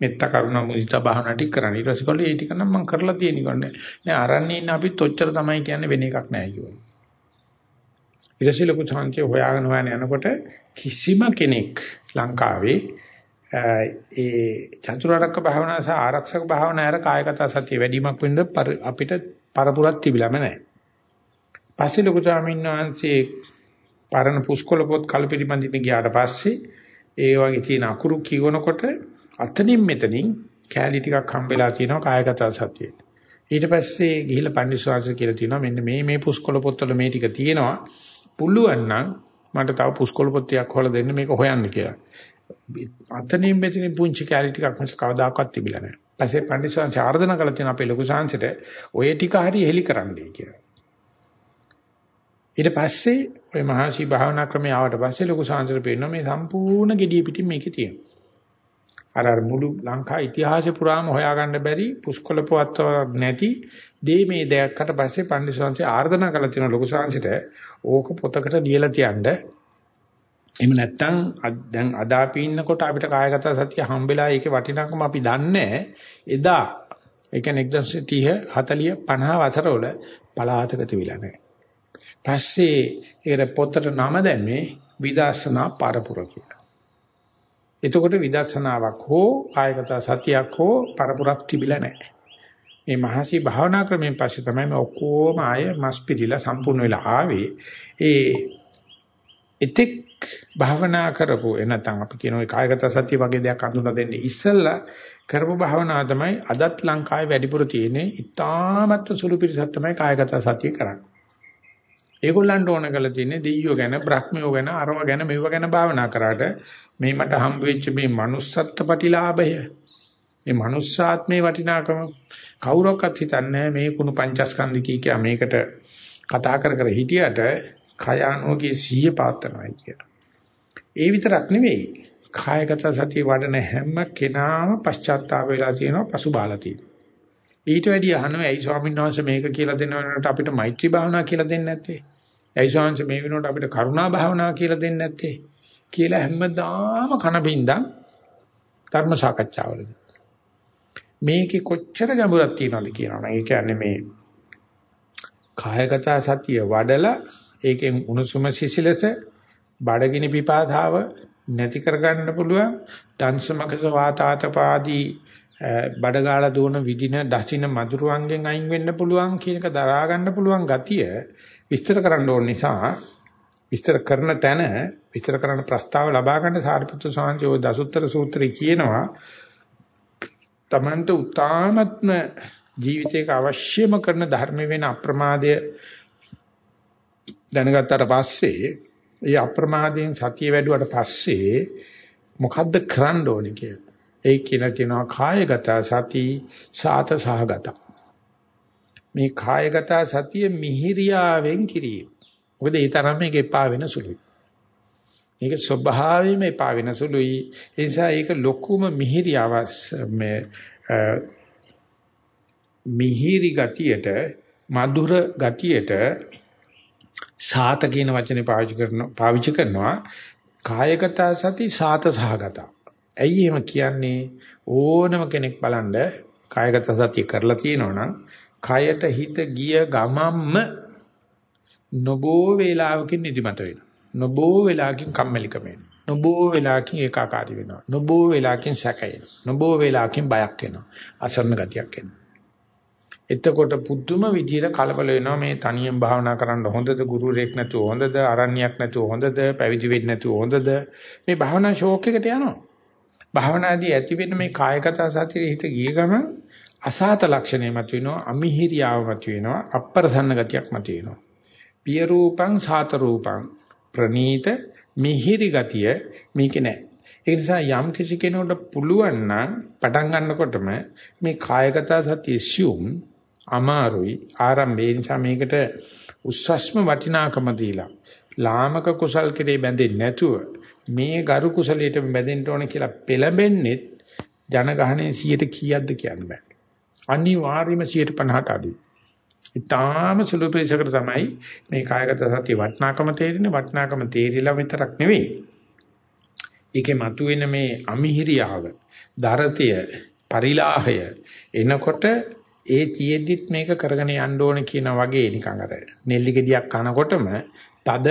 මෙත්ත කරුණා මුදිතා භාවනා ටික කරන්න. ඊට පස්සේ කොල්ලේ ඒ ටික නම් මම කරලා තියෙන ඉන්නේ. නෑ අරන්නේ ඉන්න අපිත් ඔච්චර තමයි කියන්නේ වෙන එකක් නෑ කිව්වා. ඊට පස්සේ ලොකු chance හොයාගෙන හොයාගෙන යනකොට කිසිම කෙනෙක් ලංකාවේ ඒ චතුරාර්යක භාවනා සහ ආරක්ෂක භාවනා අර කායගත සතිය වැඩිමක් වෙනද අපිට පරපුරක් තිබිලාම නැහැ. පස්සේ ලොකු ස්වාමීන් වහන්සේ පරණ පුස්කොළ පොත් කල්පිරිබඳින්න ගියාට පස්සේ ඒ වගේ තියෙන අකුරු කියවනකොට අතනින් මෙතනින් කෑලි ටිකක් හම්බෙලා තියෙනවා කායගත සතියේ. ඊට පස්සේ ගිහිල්ලා පන්දිස්වාංශ කියලා තියෙනවා මෙන්න මේ මේ පුස්කොළ පොත්වල මේ ටික තියෙනවා. පුළුවන් නම් මට තව පුස්කොළ පොත් ටිකක් හොයලා දෙන්න මේක හොයන්න කියලා. අතනින් මෙතනින් පුංචි කෑලි ටිකක් මට කවදාකවත් තිබිලා නැහැ. පස්සේ පන්දිස්වාංශ ආර්දනා කළා තියෙන අපේ ලොකු සාංශයට ඔය ටික හරි හෙලි කරන්නයි කියලා. ඊට පස්සේ ඔය මහසි භාවනා ක්‍රමය ආවට පස්සේ ලොකු සාංශර පේනවා මේ සම්පූර්ණ gediy පිටින් මේකේ තියෙනවා. අර අර මුළු ලංකා ඉතිහාසය පුරාම හොයාගන්න බැරි පුස්කොළ පුවත් නැති දේ මේ දැක්කට පස්සේ පන්දිසංශය ආර්දනා කළ තියෙන ලොකු සංශිත ඕක පොතකට ලියලා තියන්න එහෙම නැත්නම් දැන් අද අපි ඉන්නකොට අපිට කායගත සතිය හම්බෙලා ඒකේ වටිනාකම අපි දන්නේ එදා ඒ කියන්නේ 1930 40 50 වසරවල පලාතක තිබිලා නැහැ. පස්සේ ඒකට පොතට නම දැම්මේ විදර්ශනා පරපුර කියලා. එතකොට විදර්ශනාවක් හෝ කායගත සතියක් හෝ පරපුරක් තිබිලා නැහැ. මේ මහසි භාවනා ක්‍රමයෙන් පස්සේ තමයි මේ ඔක්කොම ආය මස් පිළිලා සම්පූර්ණ වෙලා ආවේ. ඒ එතෙක් භාවනා කරපු එනතන් අපි කියන ඔය කායගත සතිය වගේ දෙයක් අඳුන දෙන්නේ ඉස්සෙල්ලා කරපු භාවනාව තමයි අදත් ලංකාවේ වැඩිපුර තියෙන්නේ. ඉතාමත් සුළු පිරිසක් තමයි කායගත සතිය කරන්නේ. ඒගොල්ලන්ට ඕන කරලා තියෙන්නේ දෙයියෝ ගැන, බ්‍රහ්මයෝ ගැන, අරව ගැන, මෙව ගැන භාවනා කරාට මේ මට හම්බ වෙච්ච මේ manussත්ත්ව ප්‍රතිලාභය මේ manussාත්මේ වටිනාකම කවුරක්වත් හිතන්නේ මේ කුණු පංචස්කන්ධ කී කිය මේකට කතා කර කර හිටියට කය අනෝගේ සිහිය පාත්තනවායි කියලා. ඒ විතරක් නෙවෙයි කායගත සතිය වඩන හැම කෙනාම පශ්චාත්තාප වෙලා තියෙනවා පසුබාලා තියෙනවා. ඊට වැඩිය අහනවා ඇයි ස්වාමීන් වහන්සේ මේක කියලා දෙනවට අපිට මෛත්‍රී භාවනා කියලා දෙන්නේ නැත්තේ? ඇයි ස්වාමීන් වහන්සේ මේ වෙනකොට අපිට කරුණා භාවනා කියලා දෙන්නේ නැත්තේ? කියලා හැමදාම කනබින්දන් ධර්ම සාකච්ඡාවලදී. මේකේ කොච්චර ගැඹුරක් තියෙනවද කියනවනේ. ඒ කියන්නේ මේ කායගත සතිය වඩලා ඒකෙන් උණුසුම සිසිලස බඩගිනි පිපාසාව නැති කරගන්න පුළුවන් දංශමකස වාතාතපාදී බඩගාලා දුවන විදින දසින මధుරවංගෙන් අයින් වෙන්න පුළුවන් කියන එක දරා ගන්න පුළුවන් ගතිය විස්තර කරන්න ඕන නිසා විස්තර කරන තැන විස්තර කරන ප්‍රස්තාව ලබා ගන්න සාරිපුත්‍ර සාංශය ඔය දසුත්තර සූත්‍රය කියනවා තමන්ට උතාමත්ම ජීවිතේක අවශ්‍යම කරන ධර්ම වෙන අප්‍රමාදය දැනගත්තට පස්සේ ඒ අප්‍රමාදයෙන් සතිය වැඩුවට පස්සේ මොකද්ද කරන්න ඕනේ කියලා. ඒ කියලා තියෙනවා කායගත සති සාත සහගත. මේ කායගත සතිය මිහිරියාවෙන් කිරීම. මොකද ඒ තරම් මේක එපා වෙන සුළුයි. මේක ස්වභාවයෙන්ම එපා වෙන සුළුයි. ඒ නිසා ඒක ලොකුම මිහිරියාවස් මේ මිහිරි ගතියට මధుර ගතියට සාත කියන වචනේ පාවිච්චි කරන පාවිච්චි කරනවා කායගත සති සාත සහගත. ඇයි එහෙම කියන්නේ ඕනම කෙනෙක් බලන්න කායගත සතිය කරලා තියෙනවනම් කයට හිත ගිය ගමම්ම නොබෝ වේලාවකින් නිදිමත වෙනවා. නොබෝ වේලාවකින් කම්මැලිකම වෙනවා. නොබෝ වේලාවකින් ඒකාකාරී වෙනවා. නොබෝ වේලාවකින් සැකයෙනවා. නොබෝ වේලාවකින් බයක් එනවා. අසරණ ගතියක් එනවා. එතකොට පුදුම විදියට කලබල වෙනවා මේ තනියෙන් භාවනා කරන්න හොඳද ගුරුරෙක් නැතුව හොඳද අරණ්‍යයක් නැතුව හොඳද පැවිදි වෙන්න නැතුව හොඳද මේ භාවනා ෂෝක් එකට යනවා භාවනාදී ඇති වෙන මේ කායගත සතියේ හිත ගිය ගමන් අසහත ලක්ෂණය මත වෙනවා අමිහිරියාව මත වෙනවා අප්‍රසන්න ගතියක් මත වෙනවා පිය රූපං සාත රූපං. ප්‍රනීත මිහිරි ගතිය මේක නෑ. ඒ නිසා යම් කිසි කෙනෙකුට පුළුවන් නම් පටන් ගන්නකොටම මේ කායගත සතිය assume අමාරුයි ආරම්භය. නිසා මේකට උස්සස්ම වටිනාකම දීලා ලාමක කුසල් කෙරේ බැඳෙන්නේ නැතුව මේ ගරු කුසලයට බැඳෙන්න ඕන කියලා පෙළඹෙන්නේ ජනගහණය 100ට කීයක්ද කියන්න බෑ. අනිවාර්යයෙන්ම 150ට අඩුයි. ඊටාම සුළු ප්‍රේසකට තමයි මේ කායගත සතිය වටිනාකම තේරෙන්නේ වටිනාකම තේරිලා විතරක් නෙවෙයි. ඒකේ මතුවෙන මේ අමිහිරියාව, දරතය, පරිලාහය එනකොට ඒ තියෙද්දිත් මේක කරගෙන යන්න ඕන කියන වගේ නිකන් අර නෙල්ලි ගෙඩියක් කනකොටම තද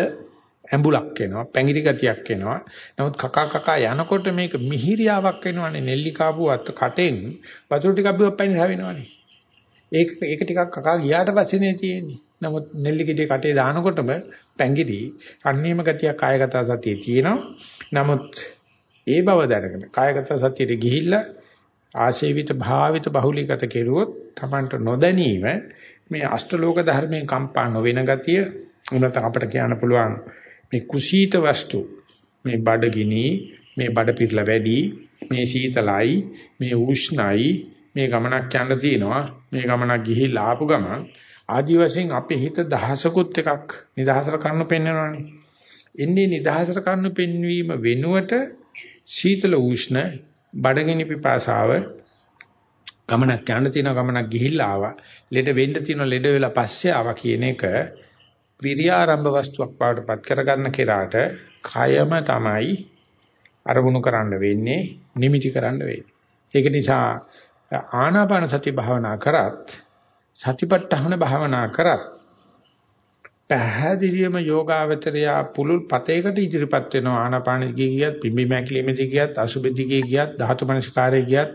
ඇඹුලක් එනවා පැංගිරි ගතියක් එනවා. නමුත් කකා කකා යනකොට මේක මිහිරියාවක් එනවනේ නෙල්ලි කාපුවත් කටෙන් වතුර ටිකක් බිව්ව පැණි හැවෙනවනේ. ඒක ඒක ටිකක් කකා ගියාට පස්සේනේ තියෙන්නේ. නමුත් නෙල්ලි ගෙඩිය කටේ දානකොටම පැංගිරි අන්නේම ගතියක් කායගත සතියේ තියෙනවා. නමුත් ඒ බව දැනගෙන කායගත සතියට ගිහිල්ලා ආශේවිත භාවිත බහුලීගත කෙරුවොත් Tamanට නොදැනීම මේ අෂ්ටලෝක ධර්මයෙන් කම්පා නොවන ගතිය උනත අපිට කියන්න පුළුවන් මේ කුසීත වස්තු මේ බඩගිනි මේ බඩ පිරලා වැඩි මේ සීතලයි මේ උෂ්ණයි මේ ගමනක් යන්න තියෙනවා. මේ ගමනක් ගිහිල්ලා ආපු ගමන් ආදි වශයෙන් අපේ හිත දහසකුත් එකක් නිදහසට කරන්න පෙන්වනවානේ. එන්නේ නිදහසට කරන්න පෙන්වීම වෙනුවට සීතල උෂ්ණ බඩගිනි පිපාසාව ගමනක් යන්න තියෙන ගමනක් ගිහිල්ලා ආවා. ලෙඩ වෙන්න තියෙන ලෙඩ වෙලා පස්සේ ආවා කියන එක විරියාරම්භ වස්තුවක් බවටපත් කරගන්න කෙනාට කයම තමයි අරමුණු කරන්න වෙන්නේ, නිමිටි කරන්න වෙන්නේ. ඒක නිසා ආනාපාන සති භාවනා කරත් සතිපට්ඨාන භාවනා කරත් පැහැදිලිවම යෝගාවචරය පුළුල් පතේකට ඉදිරිපත් වෙනවා ආනාපානෙ ගියත් පිම්බි මැකිලිමෙදි ගියත් අසුබෙදි ගියත් ධාතු මනස්කාරය ගියත්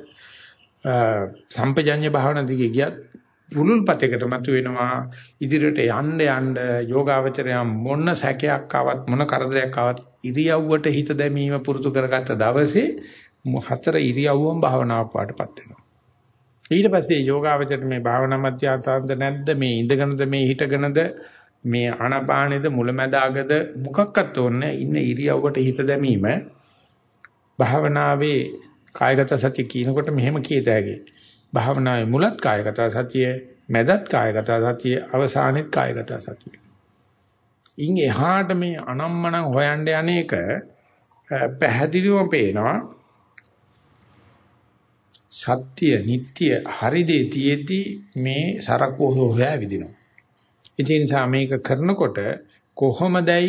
සම්පජඤ්ඤ භාවනා දිගේ ගියත් පුළුල් පතේකට මතු වෙනවා ඉදිරියට යන්න යන්න යෝගාවචරය මොන සැකයක් ආවත් මොන කරදරයක් ආවත් ඉරියව්වට හිත දැමීම පුරුදු කරගත්ත දවසේ හතර ඉරියව්වම භාවනාවක් පාටපත් වෙනවා. ඊට පස්සේ යෝගාවචරයට මේ භාවනා මධ්‍යස්ථානද නැද්ද මේ ඉඳගෙනද මේ හිටගෙනද මේ ආනපානෙද මුලැමැදාගද මොකක්වත් ඕනේ ඉන්න ඉරියව්වට හිත දැමීම භාවනාවේ කායගත සතිය කියනකොට මෙහෙම කියත හැකි. භාවනාවේ මුලත් කායගත සතිය, මැදත් කායගත සතිය, අවසානෙත් කායගත සතිය. ඉන් එහාට මේ අනම්මනම් හොයන්න යන්නේක පැහැදිලිවම පේනවා සත්‍ය නিত্য හරි දේ තියේදී මේ සරකෝ හොයා විදිනවා. ඒ නිසා මේක කරනකොට කොහොමදයි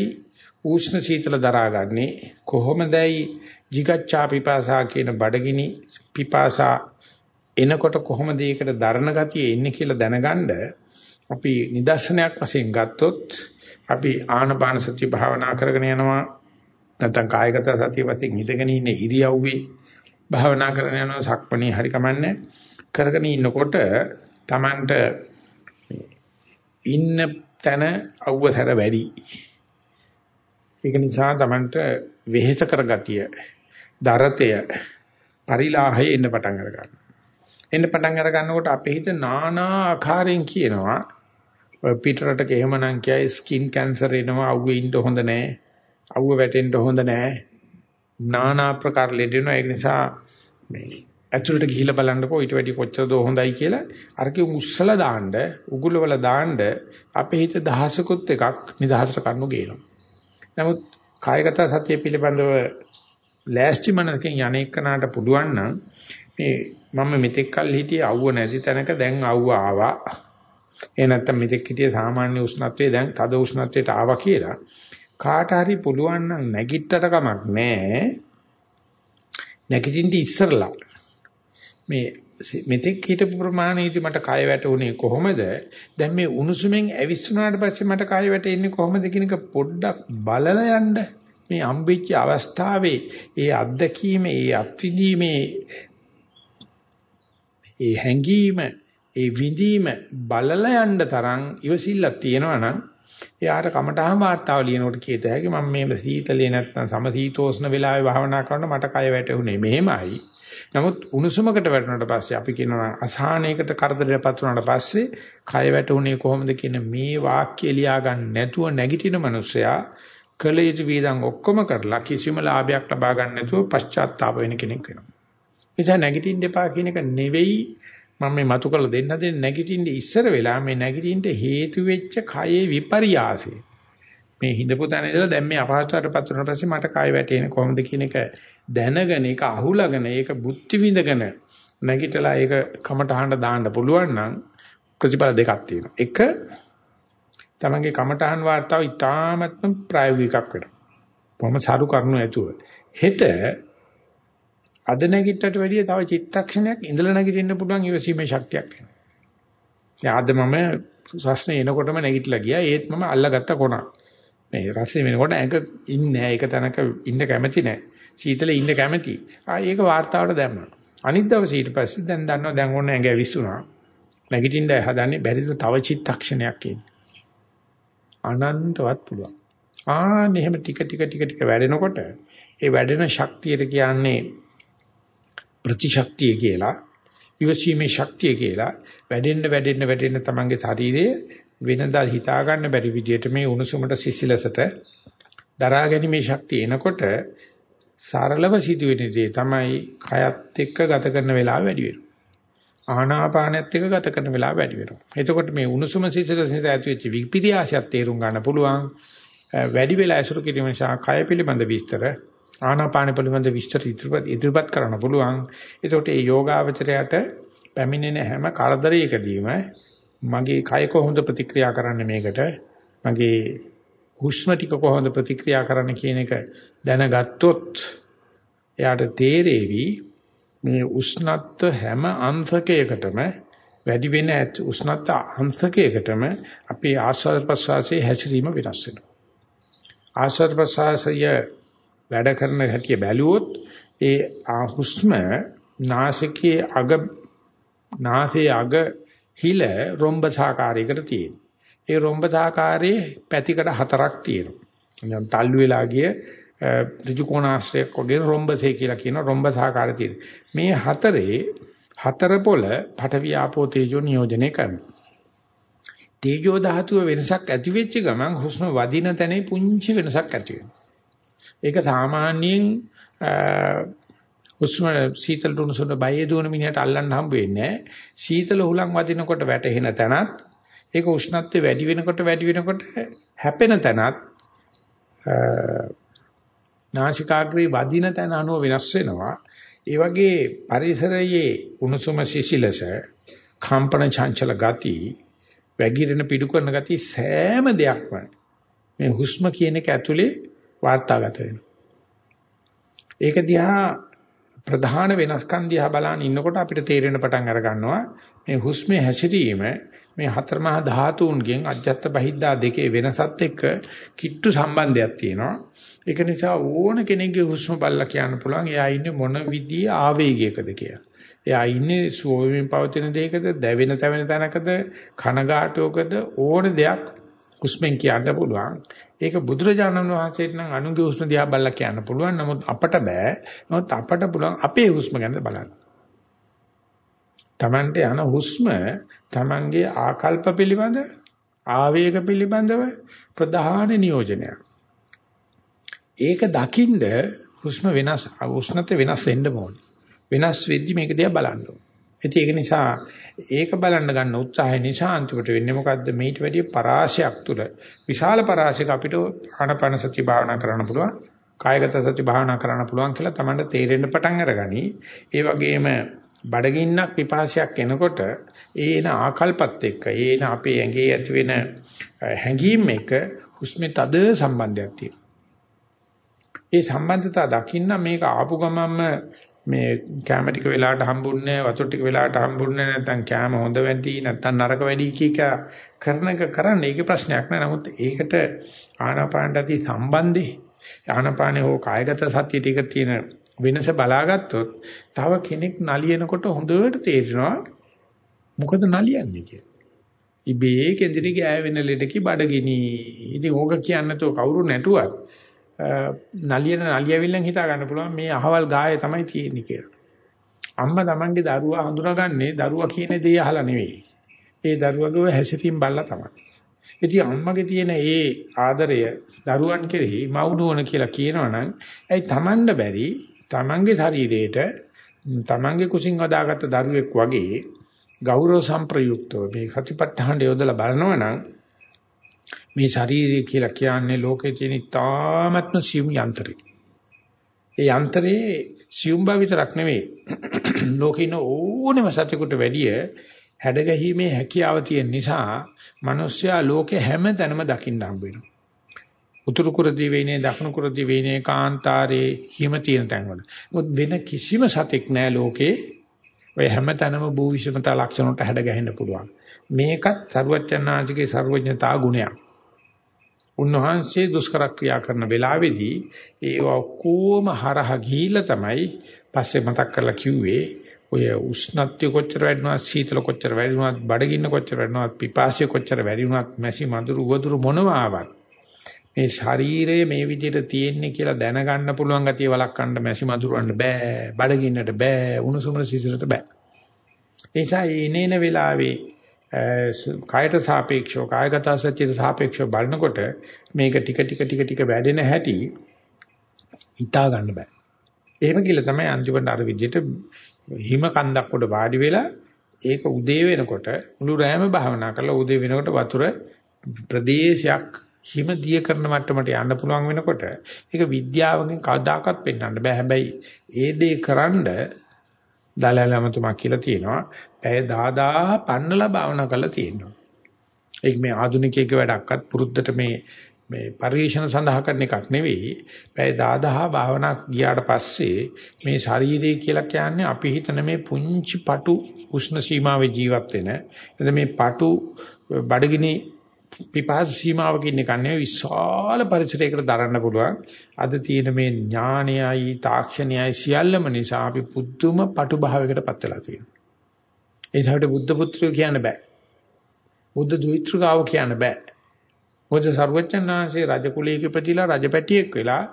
උෂ්ණ සීතල දරාගන්නේ කොහොමදයි jigaccha pipasa කියන බඩගිනි පිපාසා එනකොට කොහොමද ඒකට දරණ ගතිය එන්නේ කියලා දැනගන්න අපි නිදර්ශනයක් වශයෙන් ගත්තොත් අපි ආනපාන සති භාවනා කරගෙන යනවා. නැත්නම් කායගත සතිය වශයෙන් ඉඳගෙන ඉන්න ඉරියව්වේ භාවනා කරගෙන යනවා. සක්මණේ හරි කමන්නේ කරගෙන ඉන්නකොට Tamanට ඉන්න තැන අවුවසර වැඩි. ඒක නිසා Tamanට වෙහෙස කරගතිය දරතය පරිලාහය එන්න පටන් අර ගන්නවා එන්න පටන් අර ගන්නකොට අපේ හිත নানা ආකාරයෙන් කියනවා පිටරටක එහෙමනම් කියයි ස්කින් කැන්සර් එනවා අවුවේ ඉන්න හොඳ නැහැ. අවුව වැටෙන්න හොඳ නැහැ. নানা ආකාර ලෙඩ වෙනවා ඒ නිසා මේ ඇතුළට ගිහිල්ලා බලන්නකෝ ඊට වැඩි කොච්චරද හොඳයි කියලා අරකේ උස්සලා දාන්න උගුලවල දාන්න අපේ හිත දහසකුත් එකක් නිදහසට කන්නු ගේනවා. නමුත් කායගත සතිය පිළිබඳව ලෑස්ති මනසකින් යන්නේකනට පුළුවන් නම් මේ මම මෙතෙක් කල් හිටියේ අවුව නැති තැනක දැන් අවුව ආවා. ඒ නැත්තම් මෙතෙක් හිටියේ සාමාන්‍ය උෂ්ණත්වයේ දැන් තද උෂ්ණත්වයට ආවා කියලා කාට හරි පුළුවන් නම් නැගිට්ටට කමක් නැහැ. නැගිටින්න ඉස්සරලා. මේ මෙතෙක් හිටපු ප්‍රමාණයදී මට කය වැටුනේ කොහොමද? දැන් මේ උණුසුමෙන් ඇවිස්සුනාට පස්සේ මට කය වැටෙන්නේ කොහොමද කියන එක පොඩ්ඩක් බලලා යන්න. මේ අම්බෙච්ච අවස්ථාවේ ඒ අත්දැකීම ඒ අත්විඳීමේ ඒ හැඟීම ඒ විඳීම බලලා යන්න තරම් ඉවසිල්ලක් තියෙනවා නම් එයාට කමටහම වාර්තාව ලියනකොට කියත හැකි මම මේ සීතලේ නැත්නම් සමසීතෝෂ්ණ වෙලාවේ භාවනා කරනකොට මට කය වැටුනේ මෙහෙමයි. නමුත් උණුසුමකට වැටුණාට පස්සේ අපි කියනවා අසහනයකට කරදරයටපත් වුණාට පස්සේ කය වැටුනේ කොහොමද කියන මේ වාක්‍ය ලියා ගන්න නැතුව නැගිටින මිනිසයා කල යුතු වේදන් ඔක්කොම කරලා කිසිම ලාභයක් ලබා ගන්න නැතුව පශ්චාත්තාප වෙන කෙනෙක් වෙනවා. නිසා නැගිටින්න එපා කියන එක නෙවෙයි මම මේ මතු කරලා දෙන්න දෙන්නේ නැගිටින්න ඉස්සර වෙලා මේ නැගිටින්න හේතු වෙච්ච කයේ විපර්යාසය. මේ හිඳපු තැන ඉඳලා දැන් මේ අපහසුතාවටපත් වුණාට පස්සේ මට කය වැටෙන්නේ කොහොමද කියන එක දැනගෙන ඒක අහුලාගෙන ඒක බුද්ධි විඳගෙන නැගිටලා ඒක කමටහඬ දාන්න පුළුවන් නම් ප්‍රතිඵල දෙකක් තියෙනවා. එක තමන්ගේ කමටහන් වාර්තාව ඉතාමත්ම ප්‍රායෝගිකක් වෙනවා. කොහොම සාරු කරුණු ඇතුව. හෙට අද නැගිටට වැඩිය තව චිත්තක්ෂණයක් ඉඳලා නැගිටින්න පුළුවන් ඉවසීමේ ශක්තියක් එනවා. දැන් අද මම රස්නේ එනකොටම නැගිටලා ගියා. ඒත් මම අල්ලගත්ත කොනක්. මේ රස්නේ වෙනකොට ඇඟ ඉන්නේ නැහැ. ඒක තැනක ඉන්න කැමති නැහැ. සීතලේ ඉන්න කැමති. ආ ඒක වார்த்தාවට දැම්මා. අනිත් දවසේ ඊට පස්සේ දැන් දන්නවා දැන් ඕන ඇඟ ඇවිස්සුණා. නැගිටින්න හදන්නේ බැරිද තව චිත්තක්ෂණයක් එන්න. අනන්තවත් පුළුවන්. ආ එහෙම ටික ටික ටික ටික වැඩෙනකොට ඒ වැඩෙන ශක්තියට කියන්නේ ප්‍රතිශක්තිය කියලා ඉවසීමේ ශක්තිය කියලා වැඩෙන්න වැඩෙන්න වැඩෙන්න තමන්ගේ ශරීරයේ වෙනදා හිතා ගන්න බැරි විදිහට මේ උණුසුමට සිසිලසට දරා ගැනීමේ ශක්තිය එනකොට සරලව සිදුවෙන දේ තමයි කයත් එක්ක ගත කරන වෙලාව වැඩි වෙනවා. ආනාපානයත් එක්ක ගත කරන වෙලාව වැඩි වෙනවා. එතකොට මේ උණුසුම සිසිලස නිසා ඇතිවෙච්ච විපිරියාසයක් තේරුම් ගන්න පුළුවන්. වැඩි වෙලා ඇසුරු කිරීම නිසා කය පිළිබඳ විස්තර ආනාපාන පිළිබඳ විස්තර ඉදිරිපත් ඉදිරිපත් කරන්න පුළුවන්. ඒකට මේ යෝගාවචරයට පැමිණෙන හැම කරදරයකදීම මගේ කය කොහොමද ප්‍රතික්‍රියා කරන්නේ මේකට? මගේ හුස්ම ටික කොහොමද ප්‍රතික්‍රියා කරන්න කියන එක දැනගත්තොත් එයාට තේරෙවි මේ උෂ්ණත්ව හැම අංශකයකටම වැඩි වෙන උෂ්ණත්ව අංශකයකටම අපේ ආස්වාද ප්‍රසවාසයේ හැසිරීම වෙනස් වෙනවා. ආස්වාද ප්‍රසවාසය වැඩ කරන හැටි බැලුවොත් ඒ හුස්ම නාසිකයේ අග නාසයේ අග හිල රොම්බසාකාරයකට තියෙනවා. ඒ රොම්බසාකාරයේ පැතිකඩ හතරක් තියෙනවා. නිකන් තල්ලු වෙලා ගිය ඍජු කෝණාශ්‍රයක් වගේ රොම්බසේ කියලා කියන රොම්බසාකාරය තියෙනවා. මේ හතරේ හතර පොළ පඨවි ආපෝ තේජෝ නියෝජනය කරනවා. තේජෝ ධාතුව වෙනසක් ඇති වෙච්ච ගමන් හුස්ම වදින තැනේ පුංචි වෙනසක් ඇති වෙනවා. ඒක සාමාන්‍යයෙන් හුස්ම සීතල දුනසොන බයේ දුවන මිනිහට අල්ලන්න හම්බ වෙන්නේ සීතල හුලං වදිනකොට වැටෙන තැනත් ඒක උෂ්ණත්වය වැඩි වෙනකොට වැඩි වෙනකොට හැපෙන තැනත් නාසිකාග්‍රේ වදින තැන අනුව වෙනස් වෙනවා. ඒ වගේ පරිසරයේ උණුසුම සිසිලස, කම්පන චංචල ගති, වැగిරෙන පිඩු කරන ගති සෑම දෙයක්ම මේ හුස්ම කියන එක ඇතුලේ වාර්තාගත වෙනවා. ඒක දිහා ප්‍රධාන වෙනස්කම් දිහා බලන ඉන්නකොට අපිට තේරෙන පටන් අර ගන්නවා මේ හුස්මේ හැසිරීම මේ හතර මහා ධාතුන්ගෙන් අජත්ත බහිද්දා දෙකේ වෙනසත් එක්ක කිට්ටු සම්බන්ධයක් තියෙනවා. ඒක නිසා ඕන කෙනෙක්ගේ හුස්ම බලලා කියන්න පුළුවන් එයා ඉන්නේ මොන විදිහේ ආවේගයකද කියලා. එයා ඉන්නේ සුවමින් පවතින දෙයකද, දැවෙන තැවෙන තැනකද, කනගාටුවකද ඕන දෙයක් හුස්මෙන් කියන්න පුළුවන්. ඒක බුදුරජාණන් වහන්සේට නම් අනුගේ හුස්ම දිහා බලලා කියන්න පුළුවන්. නමුත් අපට බෑ. නමුත් අපට පුළුවන් අපේ හුස්ම ගැන බලන්න. Tamante යන හුස්ම Tamange ආකල්ප පිළිබඳ ආවේග පිළිබඳව ප්‍රධාන නියෝජනයක්. ඒක දකින්ද හුස්ම වෙනස් උෂ්ණත වෙනස් වෙන්න ඕනේ. වෙනස් වෙද්දි මේක දිහා බලන්න ඕනේ. ඒක නිසා ඒක බලන්න ගන්න උත්සාහය නිසා අන්තිමට වෙන්නේ මොකද්ද මේට වැඩිය පරාසයක් තුල විශාල පරාසයක අපිට ආනපන සති භාවනා කරන්න පුළුවන් කායගත සති භාවනා කරන්න පුළුවන් කියලා Tamanට තේරෙන්න පටන් අරගනි. ඒ වගේම බඩගින්නක් පිපාසයක් එනකොට ඒන ආකල්පත් එක්ක ඒන අපේ ඇඟේ ඇති වෙන හැඟීම් එක හුස්මේ තද සම්බන්ධයක් තියෙනවා. ඒ සම්බන්ධතාව දකින්න මේක ආපු ගමන්ම මේ කැම ටික වෙලාවට හම්බුන්නේ වතුර ටික වෙලාවට හම්බුන්නේ නැත්නම් කැම හොඳ වැඩි නැත්නම් නරක වැඩි කීක කරන එක කරන්න ඒකේ ප්‍රශ්නයක් නෑ නමුත් ඒකට ආනාපානට ඇති සම්බන්ධේ ආනාපානේ හෝ කායගත සතිය ටික තියෙන වෙනස බලාගත්තොත් තව කෙනෙක් නලියනකොට හොඳට තේරෙනවා මොකද නලියන්නේ කියලා. ඉබේ කෙඳිරි ගෑවෙන ලෙඩකි බඩගිනි. ඉතින් ඕක කියන්න තෝ කවුරු නැටුවත් නලියන නලියවිල්ලෙන් හිතා ගන්න පුළුවන් මේ අහවල් ගායේ තමයි තියෙන්නේ කියලා. අම්මා Tamange දරුවා හඳුනාගන්නේ දරුවා කියන දේ අහලා නෙවෙයි. ඒ දරුවගේ හැසිරීම බලලා තමයි. ඉතින් අම්මගේ තියෙන ඒ ආදරය දරුවන් කෙරෙහි මවුනුවන කියලා කියනවනම් ඇයි Tamanda බැරි තමන්ගේ ශරීරයට තමන්ගේ කුසින් හදාගත්ත දරුවෙක් වගේ ගෞරව සම්ප්‍රයුක්තව මේ සතිපට්ඨාන යොදලා බලනවා නම් මේ ශරීරය කියලා කියන්නේ ලෝකේ තියෙන තාමත්ම සියුම් යන්ත්‍රය. ඒ යන්ත්‍රයේ සියුම් බව විතරක් නෙවෙයි ලෝකින ඕනම සතෙකුට වැඩිය හැඩගැහිීමේ හැකියාව තියෙන නිසා මිනිස්සයා ලෝකේ හැම තැනම දකින්න හම්බ වෙනවා. උතුරු කුර දිවයිනේ දකුණු කුර දිවයිනේ කාන්තාරේ හිම තියෙන තැන්වල. මොකද වෙන කිසිම සතෙක් නැහැ ලෝකේ ඔය හැම තැනම භූ විෂමතා ලක්ෂණ වලට හැඩ ගැහෙන්න පුළුවන්. මේකත් සරුවච්චන් ආංශිකේ සර්වඥතා ගුණයක්. උන්වහන්සේ දුෂ්කර ක්‍රියා කරන වෙලාවේදී ඒ ඔක්කොම හරහා ගිහිල්ලා තමයි පස්සේ මතක් කරලා කිව්වේ ඔය උෂ්ණත්වය කොච්චර වැඩි වුණත් සීතල කොච්චර වැඩි වුණත් බඩගින්න කොච්චර වැඩි වුණත් පිපාසය කොච්චර වැඩි වුණත් මැසි මඳුරු වදුරු මොනවා ආවත් මේ ශරීරය මේ විදිහට තියෙන්නේ කියලා දැනගන්න පුළුවන් ගතිය වළක්වන්න මැසි මදුරවන්න බෑ බඩගින්නට බෑ උණුසුම සිසිලට බෑ. ඒ නිසා ඉනේන වෙලාවේ කායට සාපේක්ෂව කායගත සත්‍යයට සාපේක්ෂව බලනකොට මේක ටික ටික ටික ටික වැඩෙන හැටි හිතා ගන්න බෑ එහෙම කියලා තමයි අන්තිමට අර විදිහට හිම කන්දක් උඩ වාඩි වෙලා ඒක උදේ වෙනකොට මුළු රෑම භාවනා කරලා උදේ වෙනකොට වතුර ප්‍රදේශයක් හිම දිය කරන මට්ටමට යන්න පුළුවන් වෙනකොට ඒක විද්‍යාවකින් කවදාකවත් පෙන්වන්න බෑ. හැබැයි ඒ දේ කරන්ඩ දලලමතුමා කියලා තියෙනවා. පැය 10000 පන්නලා භාවනා කරලා තියෙනවා. ඒක මේ ආධුනිකයෙක් වැඩක්වත් පුරුද්දට මේ මේ පරිශන සඳහා කරන එකක් නෙවෙයි. පැය 10000 භාවනා ගියාට පස්සේ මේ ශාරීරිය කියලා කියන්නේ අපි හිතන මේ පුංචි පටු උෂ්ණ සීමාවේ ජීවත් වෙන. එතන මේ පටු බඩගිනි පිපාස සීමාවකින් නිකන්නේ විශාල පරිසරයකට දරන්න පුළුවන්. අද තියෙන මේ ඥානයයි තාක්ෂණයයි සියල්ලම නිසා අපි පුදුම පටු භාවයකට පත් වෙලා තියෙනවා. ඒ තමයි බුද්ධ පුත්‍රයෝ කියන්න බෑ. බුද්ධ දුහිතෘකාව කියන්න බෑ. මොකද සර්වඥාන්සේ රජ කුලයක ඉපදිලා රජපැටියෙක් වෙලා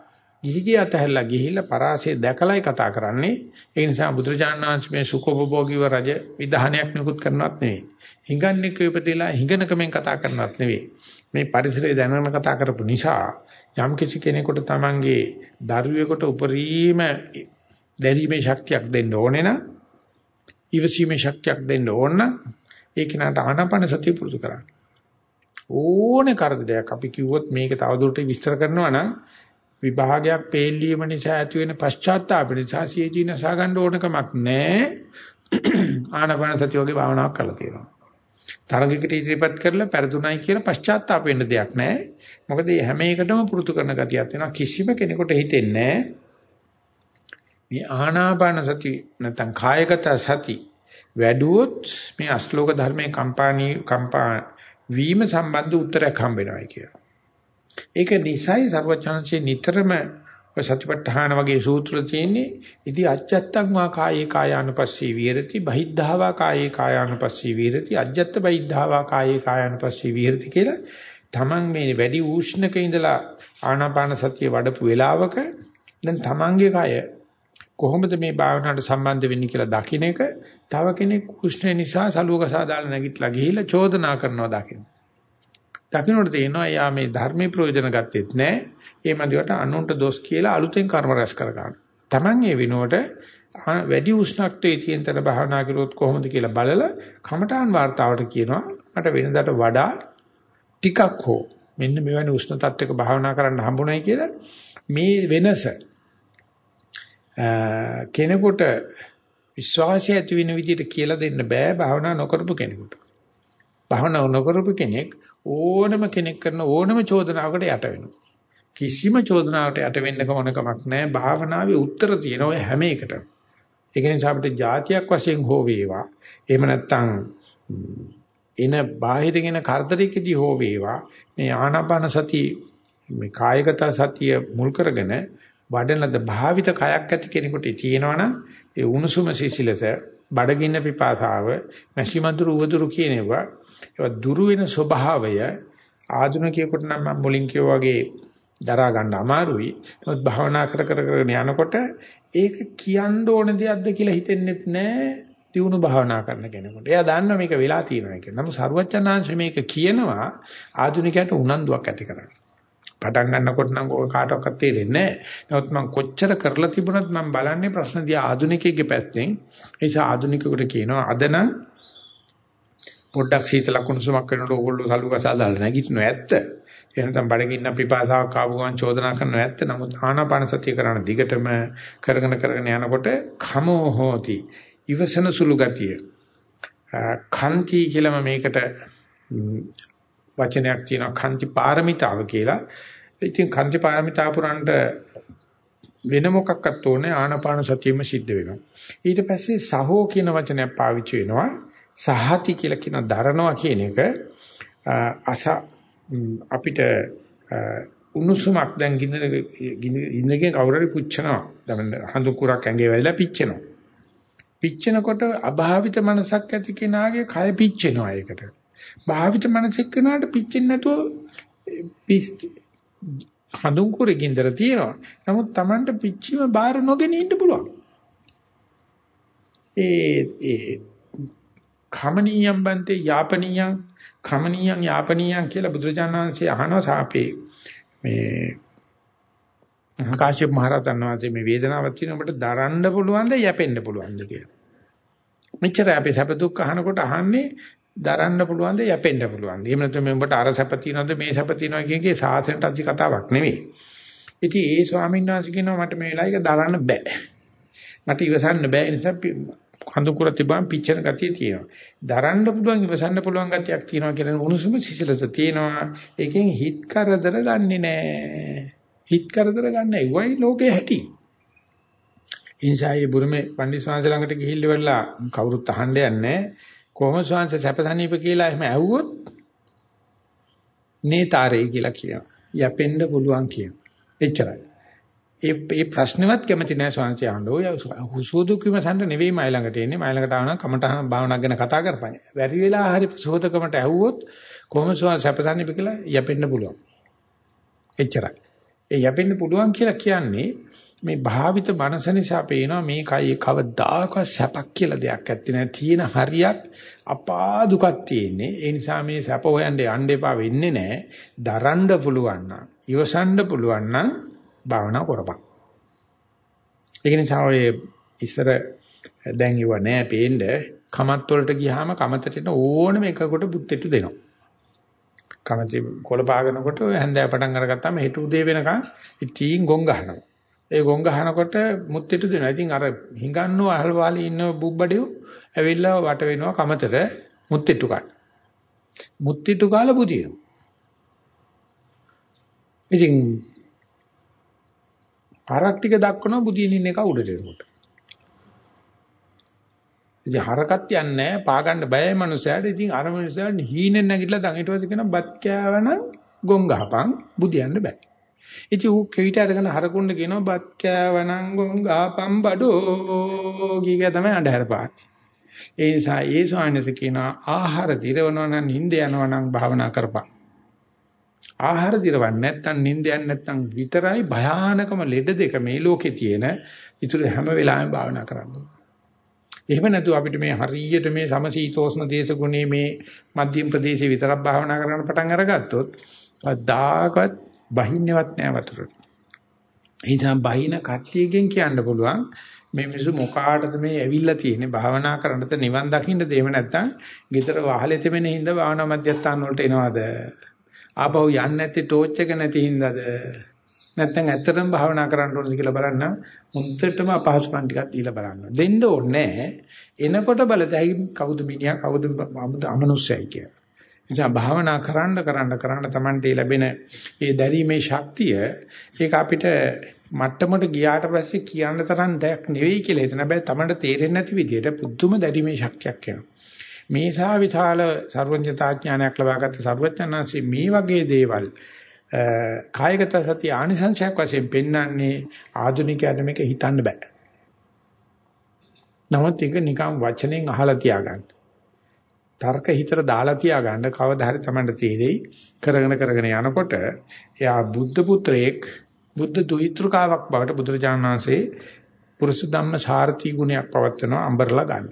ගිහි ගිය අතහැරලා ගිහිල්ලා පරාසය දැකලායි කතා කරන්නේ. ඒ නිසා බුදුරජාණන් වහන්සේ මේ සුඛෝපභෝගීව රජ විධානයක් නිකුත් කරනවත් නෙවෙයි. හිඟන්නේ ඉපදෙලා හිඟනකමෙන් කතා කරනවත් නෙවෙයි. මේ පරිසරය දැනගෙන කතා කරපු නිසා යම් කිසි කෙනෙකුට තමන්ගේ දරුවෙකුට උපරිම දැරීමේ ශක්තියක් දෙන්න ඕනේ නම් ඉවසීමේ ශක්තියක් දෙන්න ඕන නම් ඒ කෙනාට ආනාපාන සතිය පුරුදු කරන්න. ඕනේ කරදරයක් අපි කිව්වොත් මේක තවදුරටත් විස්තර කරනවා නම් විභාගයක් පෙළීම නිසා ඇති වෙන පශ්චාත්තාප නිසා සියජීන සාගන්න ඕනකමක් නැහැ. ආනාපාන සතිය වගේ භාවනාවක් කරලා තියෙනවා. තරගයකට ඉදිරිපත් කරලා පෙරදුනයි කියලා පශ්චාත්තාප වෙන්න දෙයක් නැහැ. මොකද මේ හැම එකටම පුරුදු කරන ගතියක් වෙනවා. කිසිම කෙනෙකුට හිතෙන්නේ මේ ආනාපාන සති නැත්නම් කායගත සති වැඩුවොත් මේ අශ්ලෝක ධර්මයේ කම්පාණී කම්පා වීම සම්බන්ධ උත්තරයක් හම්බ වෙනවා කියලා. ඒක නිසයි සර්වචනංශේ නිතරම සතිපට්ඨාන වගේ සූත්‍ර තියෙන්නේ ඉදි අජත්තං වා කායේ කායානුපස්සී විහෙරති බහිද්ධාවා කායේ කායානුපස්සී විහෙරති අජත්ත බහිද්ධාවා කායේ කායානුපස්සී විහෙරති කියලා තමන් මේ වැඩි උෂ්ණක ඉඳලා ආනාපාන සතිය වඩපු වෙලාවක දැන් තමන්ගේ කය කොහොමද මේ භාවනාවට සම්බන්ධ වෙන්නේ කියලා දකින්න එක තව කෙනෙක් කුෂ්ණ නිසා සලුවකසා දාලා නැගිටලා ගිහිල්ලා චෝදනා කරනවා දකින්න. දකින්නට තේනවා යා මේ ධර්මයේ ප්‍රයෝජන ගත්තෙත් නැහැ. ඒ මන්දියට අනුන්ට දොස් කියලා අලුතෙන් කර්ම රැස් කර ගන්න. Taman ඒ විනෝඩ වැඩි උෂ්ණත්වයේ තියෙන තර භාවනා කළොත් කොහොමද කියලා බලලා කමඨාන් වார்த்தාවට කියනවා මට වෙනදාට වඩා ටිකක් හෝ මෙන්න මෙවැනි උෂ්ණ තත්ත්වයක භාවනා කරන්න හම්බුනායි කියලා මේ වෙනස කෙනෙකුට විශ්වාසය ඇති වෙන විදිහට කියලා දෙන්න බෑ භාවනා නොකරපු කෙනෙකුට. භාවනා නොකරපු කෙනෙක් ඕනම කෙනෙක් කරන ඕනම චෝදනාවකට යට වෙනවා. කිසිම චෝදනාවකට යට වෙන්න කමනකමක් නැහැ. භාවනාවේ උත්තර තියෙන ඔය හැම එකටම. ඒක නිසා අපිට જાතියක් වශයෙන් හෝ වේවා. එහෙම නැත්නම් එන බාහිරගෙන කරදරයකදී හෝ වේවා මේ ආනාපාන සති මේ කායගත සතිය මුල් කරගෙන වඩනද භාවිත කයක් ඇති කෙනෙකුට තියෙනවනම් ඒ උණුසුම සිසිලස බඩගින්න පිපාසාව මැසිමඳුරු උවදුරු කියනවා ඒවා දුරු වෙන ස්වභාවය ආධුනිකයෙකුට නම් මම මුලින් කිව්වා වගේ දරා ගන්න අමාරුයි. නමුත් භාවනා කර කර කරගෙන යනකොට ඒක කියන්න ඕන දෙයක්ද කියලා හිතෙන්නෙත් නැහැ. දිනු භාවනා කරන කෙනෙකුට. එයා දන්නවා මේක වෙලා තියෙනවා කියලා. නමුත් සරුවචනාංශ මේක කියනවා ආධුනිකයට උනන්දුවක් ඇති කරගන්න. පටන් ගන්නකොට නම් ඔය කාටවත් තේරෙන්නේ නැහැ. නමුත් මම කොච්චර කරලා තිබුණත් මම බලන්නේ ප්‍රශ්න දිහා ආධුනිකයෙක්ගේ පැත්තෙන්. ඒ නිසා ආධුනිකයෙකුට කියනවා අද නම් පොඩ්ඩක් සීතල කුණුසුමක් කරනකොට ඕගොල්ලෝ සලුකසා දාලා නැගිටිනව ඇත්ත. එහෙනම් බඩගින්න පිපාසාවක් ආපු ගමන් චෝදනා කරනව ඇත්ත. නමුත් ආනාපාන සතිය කරන දිගටම කරගෙන කරගෙන යනකොට khamo hoti ඉවසන සුළු ගතිය. කන්ති කියලාම මේකට වචනයක් තියෙනවා කන්ති පාරමිතාව කියලා. ඉතින් කන්ති පාරමිතාව පුරන්ට වෙන මොකක්වත් ඕනේ ආනාපාන සතියෙම සිද්ධ වෙනවා. ඊට පස්සේ සහෝ කියන වචනයක් පාවිච්චි වෙනවා. සහති කියලා කියන දරනවා කියන එක අස අපිට උණුසුමක් දැන් ඉන්නගෙන කවුරුරි පුච්චනවා. දැන් හඳු කුරක් ඇඟේ වැදලා පිච්චෙනවා. පිච්චෙනකොට අභාවිත මනසක් ඇති කෙනාගේ කය පිච්චෙනවා ඒකට. භාවිත මනසෙක් කෙනාට පිච්චෙන්නේ නැතුව හඳුන් කුරේ ගින්දර තියෙනවා. නමුත් Tamanට පිච්චීම බාර නොගෙන ඉන්න පුළුවන්. ඒ ඒ කමනීයම් බන්තේ යාපනීයම් කමනීයම් යාපනීයම් කියලා බුදුරජාණන් වහන්සේ අහනවා සාපේ මේ ආකාශයේ මහරතන් වහන්සේ මේ වේදනාවක් තියෙන ඔබට දරන්න පුළුවන්ද යැපෙන්න පුළුවන්ද කියලා. මෙච්චර අපි සැප දුක් අහනකොට අහන්නේ දරන්න පුළුවන්ද යැපෙන්න පුළුවන්ද. එහෙම නැත්නම් මේ ඔබට අර සැප තියෙනවද මේ සැප තියෙනවද කියන එකේ සාසනට අධි කතාවක් නෙවෙයි. ඉතින් ඒ ස්වාමීන් වහන්සේ කියනවා මට මේ වෙලාවක දරන්න බෑ. මට ඉවසන්න බෑ. ඒ නිසා කඳුකුර තිබාම පිච්චෙන ගතිය තියෙනවා. දරන්න පුළුවන් ඉවසන්න පුළුවන් ගතියක් තියෙනවා කියන උණුසුම සිසිලස තියෙනවා. ඒකෙන් හිත කරදර ගන්නෙ නෑ. හිත කරදර ගන්න ඒවයි ලෝකේ හැටි. ඉන්සායි බුරුමේ පණ්ඩිත ස්වාමීන් ළඟට ගිහිල්ලා වෙලා කවුරුත් අහන්න යන්නේ කොහොම ස්වාමීන් සැපසනීප කියලා එහෙම ඇහුවොත් නේතාරේ කියලා කියනවා. යැපෙන්න පුළුවන් කියනවා. එච්චරයි. ඒ ඒ ප්‍රශ්නෙවත් කැමති නැහැ ස්වාමීන් වහන්සේ. ඔය හුසුදු කිමසන්න නෙවෙයි මයි ළඟට එන්නේ. මයි ළඟට ආවනම් කමටහන භාවනාවක් ගැන කතා කරපන්. වැඩි වෙලා හරි සෝදකමට ඇහුවොත් කොහොම ස්වාමීන් සැපසන්නේ කියලා යැපෙන්න පුළුවන්. එච්චරයි. ඒ යැපෙන්න පුළුවන් කියලා කියන්නේ මේ භාවිත මනස නිසා පේනවා මේ කයි කවදාකවත් සැපක් කියලා දෙයක් ඇත්තේ නැහැ. තියෙන හරියක් අපා දුකක් තියෙන්නේ. ඒ නිසා මේ සැප හොයන්න යන්න එපා වෙන්නේ නැහැ. දරන්න පුළුවන් නම්, ඉවසන්න පුළුවන් නම් භාවනා කරපන්. ඒක නිසා ඔය ඉස්සර දැන් ඉව නෑ පේන්න කමත් වලට ගියාම කමතට එන ඕනම එකකට බුද්ධෙටු දෙනවා. කනචි කොළ පාගනකොට හැන්දෑ පටන් අරගත්තාම හෙට උදේ වෙනකන් ඉතින් ගොං ගහනවා. ඒ ගොං ගහනකොට මුත්තිට දෙනවා. ඉතින් අර හිඟන්නෝ අහල්වාලේ ඉන්න බුබ්බඩියෝ ඇවිල්ලා වට වෙනවා කමතට මුත්තිට්ටු ගන්න. මුත්තිට්ටු කාලා බුදිනවා. ඉතින් හරක් ටික දක්වනවා බුදින ඉන්න එක උඩට එනකොට. ඉතින් හරකත් යන්නේ නැහැ පා ගන්න බයයි මනුස්සයාට. ඉතින් අර මනුස්සයාට හීනෙන් නැගිටලා දන් ඊට පස්සේ කියන බත් කෑවනම් ගොන් ගහපන් බුදියන්න බෑ. ඉතින් ඌ කෙවිත අරගෙන හරකුණ්ඩ කියනවා බත් කෑවනම් ගොන් ගහපන් බඩෝ කීක තමයි අඬහැර පාන්නේ. ඒ නිසා ඒ ස්වාමීන් කියනවා ආහාර දිරවනවා නම් නිින්ද යනවා නම් භාවනා කරපන්. ආහාර දිරවන්නේ නැත්නම් නිින්ද යන්නේ නැත්නම් විතරයි භයානකම ලෙඩ දෙක මේ ලෝකේ තියෙන. ඊටු හැම වෙලාවෙම භාවනා කරන්න ඕනේ. එහෙම නැතු අපිට මේ හරියට මේ සමශීතෝෂ්ණ දේශගුණේ මේ මධ්‍යම ප්‍රදේශේ විතරක් භාවනා කරන්න පටන් අරගත්තොත් අදාකත් බහින්නවත් නෑ වතුරට. ඒ නිසා බහින කට්ටියකින් කියන්න පුළුවන් මේ මිනිස්සු මොකාටද මේ ඇවිල්ලා තියෙන්නේ භාවනා කරන්නද නිවන් දකින්න දෙව නැත්තම් ගෙදර වහලෙ තෙමෙන හින්දා භාවනා මධ්‍යස්ථාන වලට එනවද ආපහු යන්නේ නැති ටෝච් එක නැති හින්දාද නැත්නම් ඇත්තටම භාවනා කරන්න ඕනද කියලා බලන්න මුන්ටම අපහසුකම් ටිකක් දීලා බලන්න. දෙන්න ඕනේ එනකොට බලතැයි කවුද මිනිහා කවුද අමනුස්සයයි කියලා. නිසා භාවනා කරන්න කරන්න කරන්න Tamante ලැබෙන ඒ දැරීමේ ශක්තිය ඒක අපිට මට්ටමට ගියාට පස්සේ කියන්න තරම් දෙයක් නෙවෙයි කියලා හිතන හැබැයි Tamante තේරෙන්නේ නැති විදිහට පුදුම දැරීමේ ශක්තියක් එනවා. මේ සා විශාල සර්වඥතා ඥානයක් ලබාගත්ත සර්වඥාන්සේ මේ වගේ දේවල් කායගත සතිය ආනිසංශයක් වශයෙන් පෙන්වන්නේ ආධුනිකයන්ට මේක හිතන්න බෑ. නමුත් ඒක නිකම් වචනෙන් අහලා තියාගන්න. තර්ක හිතට දාලා තියාගන්න කවදා හරි Tamanට තේරෙයි කරගෙන කරගෙන යනකොට එයා බුද්ධ පුත්‍රයෙක් බුද්ධ දුහිතෘකාවක් බවට බුදුරජාණන් වහන්සේ පුරුෂ ධම්ම සාරති ගුණයක් පවත්වනවා අඹරලා ගන්න.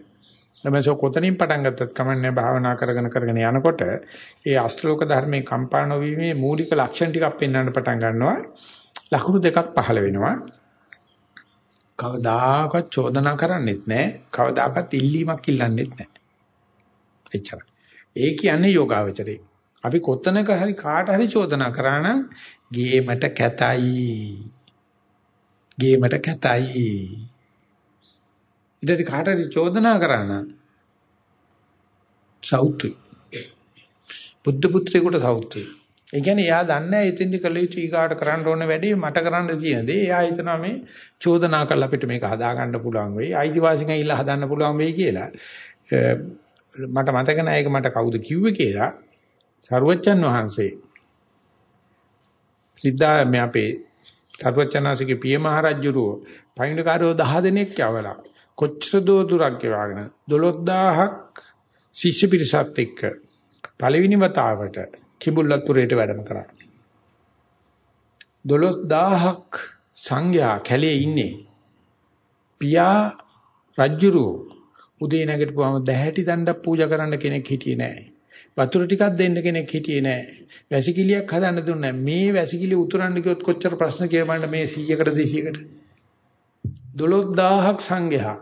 ළමසෝ කොතනින් පටන් ගත්තත් කමන්නේ භාවනා කරගෙන කරගෙන යනකොට ඒ අෂ්ටලෝක ධර්මයේ කම්පා නොවීමේ මූලික ලක්ෂණ ටිකක් පෙන්වන්න පටන් ගන්නවා. ලකුණු දෙකක් පහළ වෙනවා. කවදාකවත් චෝදනා කරන්නෙත් නැහැ. කවදාකවත් ඉල්ලීමක් ඉල්ලන්නෙත් නැහැ. එච්චරයි. ඒ කියන්නේ යෝගාවචරේ. අපි කොතනක හරි කාට හරි චෝදනා කරා නම් ගේමට කැතයි. ගේමට කැතයි. ඊට කාට හරි චෝදනා කරා නම් සෞතුයි. බුද්ධ පුත්‍රයෙකුට සෞතුයි. ඒ කියන්නේ එයා දන්නේ එතෙන්දි කළ යුතු ඊගාට කරන්න ඕන වැඩේ මට කරන්න තියෙන දේ. එයා හිතනවා මේ චෝදනා කරලා අපිට මේක හදාගන්න පුළුවන් වෙයි. අයිතිවාසිකම් ඉල්ල හදන්න පුළුවන් වෙයි කියලා. මට මතක නැහැ ඒක මට කවුද කිව්වේ කියලා. සරුවච්චන් වහන්සේ සිද්ධා මේ අපේ සරුවච්චන්හන්සේගේ පිය මහරජුරෝ පයින්ඩකාරයෝ 10 දෙනෙක් යවලා කොච්චර දෝ දුරක් ගෙවාගෙන 12000ක් ශිෂ්‍ය පිරිසත් එක්ක පළවෙනි වතාවට කිඹුල්ලත්පුරයට වැඩම කරා. 12000ක් සංඝයා කැලේ ඉන්නේ. පියා රජුරු උදේ නැගිටපුවම දැහැටි දණ්ඩක් පූජා කරන්න කෙනෙක් හිටියේ නැහැ. වතුර ටිකක් දෙන්න කෙනෙක් හිටියේ නැහැ. වැසිකිළියක් හදන්න දුන්නේ නැහැ. මේ වැසිකිළිය උතුරන්න ගියොත් කොච්චර ප්‍රශ්න කියලා බලන්න මේ 100කට 200කට. 12000ක් සංඝයා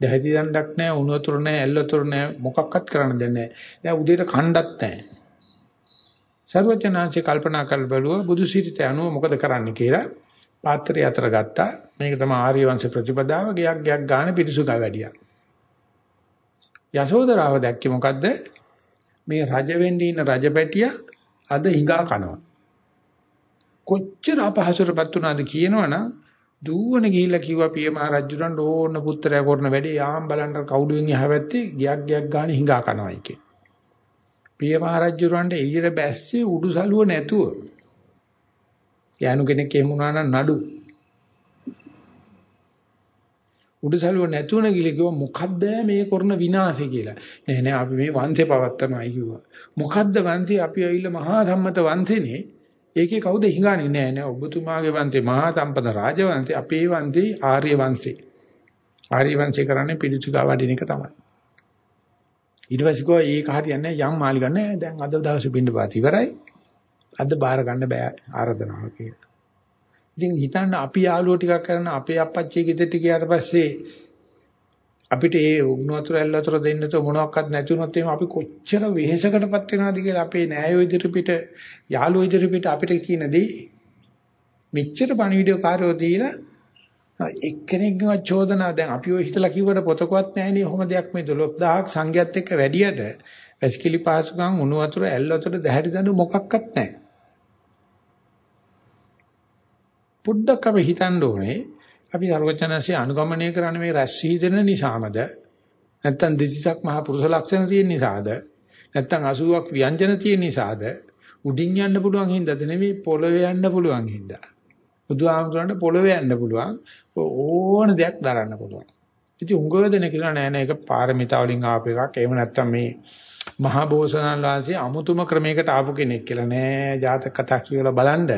දැහැටි දණ්ඩක් නැහැ, උණු වතුර නැහැ, ඇල් වතුර නැහැ, මොකක්වත් කරන්න දෙන්නේ නැහැ. දැන් උදේට කණ්ඩත් නැහැ. සර්වඥාන්සේ කල්පනා කළ බලුවා බුදු සිරිත අනුව මොකද කරන්න කියලා පාත්‍රය අතර ගත්තා. මේක තමයි ආර්ය වංශ ප්‍රතිපදාව ගයක් ගයක් ගන්න පිරිසුගා වැඩියා. යශෝදරාව දැක්කේ මොකද්ද? මේ රජ වෙන්නේ ඉන්න රජපැටිය අද හිඟා කනවා. කොච්චර අපහසුරපත් උනාද කියනවනම් දුවන ගිහිල්ලා කිව්වා පිය මහ රජුරන්ට ඕන පුත්‍රයා කරන වැඩේ යාම් බලන්න කවුඩුවෙන් යහවැත්තේ ගියක් ගියක් ගාන හිඟා කනවායි කිය. පිය මහ රජුරන්ට එළියට බැස්සේ උඩුසලුව නැතුව. යනු කෙනෙක් එහෙම වුණා නම් නඩු. උඩුසලුව නැතුණ ගිහලා කිව්වා මොකද්ද මේ කරන විනාශය කියලා. නෑ නෑ අපි මේ වංශේ පවත්තරනවායි කිව්වා. මොකද්ද වංශේ අපි ඇවිල්ලා මහා සම්මත වංශේනේ ඒකේ කවුද හිඟානේ නෑ නෑ ඔබතුමාගේ වංශේ මහා සම්පද රාජවංශේ අපේ වංශේ ආර්ය වංශේ. ආර්ය වංශේ කරන්නේ පිළිචුගා වඩින එක තමයි. ඊට පස්සේ කෝ ඒක හරියන්නේ යම් මාලි ගන්න දැන් අද දවසේ බින්ද පාත් ඉවරයි. අද බාර ගන්න බෑ ආරාධනාව කියලා. ඉතින් හිතන්න අපි යාළුවෝ ටිකක් කරන අපේ අප්පච්චි ගෙදරට ගියාට පස්සේ අපිට ඒ උණු වතුර ඇල් වතුර දෙන්න තෝ මොනවත් නැති වුණොත් එහෙනම් අපි කොච්චර වෙහෙසකටපත් වෙනවද කියලා අපේ නෑයෝ ඉදිරි පිට යාළුවෝ ඉදිරි පිට අපිට කියන දේ මෙච්චර පණිවිඩය කාර්යෝ දීලා එක්කෙනෙක්ව චෝදනා දැන් අපි ඔය හිතලා කිව්වට පොතකවත් නැහැනේ ඔහොම දෙයක් මේ 12000ක් සංඝයාත් එක්ක වැඩියට වැසිකිලි පහසුකම් උණු වතුර ඇල් වතුර දැහැටි දඬු මොකක්වත් නැහැ පොඩ්ඩක් අපි හිතන්න ඕනේ. අපි සර්වචනanse අනුගමනය කරන්නේ මේ රැස් වීදෙන නිසාමද? නැත්නම් දෙසිසක් මහා පුරුෂ ලක්ෂණ තියෙන නිසාද? නැත්නම් 80ක් ව්‍යංජන තියෙන නිසාද? උඩින් යන්න පුළුවන් හින්දාද නෙමෙයි පොළවේ යන්න පුළුවන් හින්දා. බුදුහාමුදුරන්ට පොළවේ යන්න පුළුවන්. ඕන දෙයක් දරන්න පුළුවන්. ඉතින් උංගව දෙන කියලා නෑ නෑ. ඒක පාරමිතා වලින් ආපු එකක්. එහෙම නැත්නම් මේ මහා බෝසතාණන් වහන්සේ අමුතුම ක්‍රමයකට ආපු කෙනෙක් කියලා නෑ ජාතක කතා කියලා බලන්න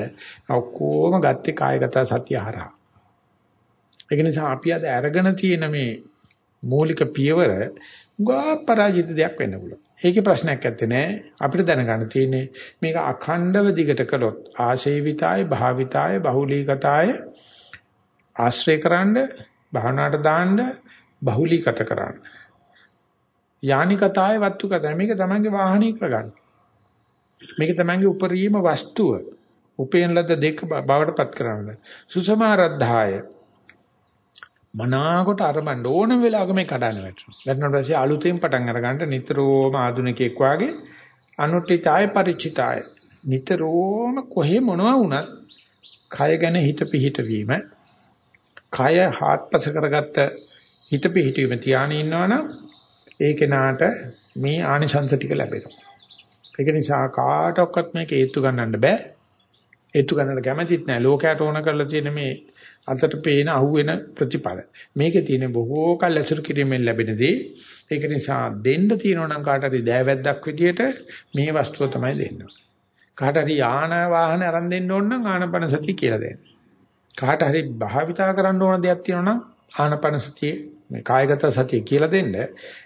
ඔක්කොම ගත්තේ කායගත සත්‍ය හරහා ඒක නිසා අපි අද අරගෙන තියෙන මේ මූලික පියවර ගා පරාජිත දෙයක් වෙන්න පුළුවන්. ඒකේ ප්‍රශ්නයක් නැත්තේ නෑ. අපිට දැනගන්න තියෙන්නේ මේක අඛණ්ඩව දිගට කළොත් ආශේවිතාය භාවිතාය බහුලීගතාය ආශ්‍රය කරන්න භාවනාවට දාන්න බහුලීගත කරන්න. යානිකතාය වත්තුකතාය මේක තමන්ගේ වාහනේ කරගන්න. මේක තමන්ගේ උපරිම වස්තුව උපේන ලද දෙක බවට පත් කරන්න. සුසමාරද්ධාය මනාකොට අරබන්න ඕනම වෙලාවක මේ කඩන වැටෙනවා. වැටෙනාට පස්සේ අලුතෙන් පටන් අරගන්න නිතරම ආධුනිකයෙක් වාගේ අනුට්ඨිතාය ಪರಿචිතාය. නිතරම කොහේ මොනවා වුණත් කය ගැන හිත පිහිටවීම කය හාත්පස කරගත්ත හිත පිහිටවීම තියාගෙන ඉන්නවනම් ඒ කෙනාට මේ ආනිසංස ටික ලැබෙනවා. ඒක නිසා කාටවත් මේක හේතු ගන්නන්න බෑ. හේතු ගන්නට කැමතිත් නෑ. ලෝකයට ඕන කරලා තියෙන මේ අතට පේන අහුවෙන ප්‍රතිඵල. මේකේ තියෙන බොහෝ කල් ඇසුරු කිරීමෙන් ලැබෙන දේ. ඒක නිසා දෙන්න තියෙනවා නම් කාට හරි දෑවැද්දක් විදියට මේ වස්තුව තමයි දෙන්න. කාට හරි යාන වාහන අරන් දෙන්න ඕන නම් ආනපන සතිය කියලා දෙන්න. කාට හරි භාවිතා කරන්න ඕන දෙයක් තියෙනවා නම් ආනපන සතිය මේ කායගත සතිය කියලා දෙන්න.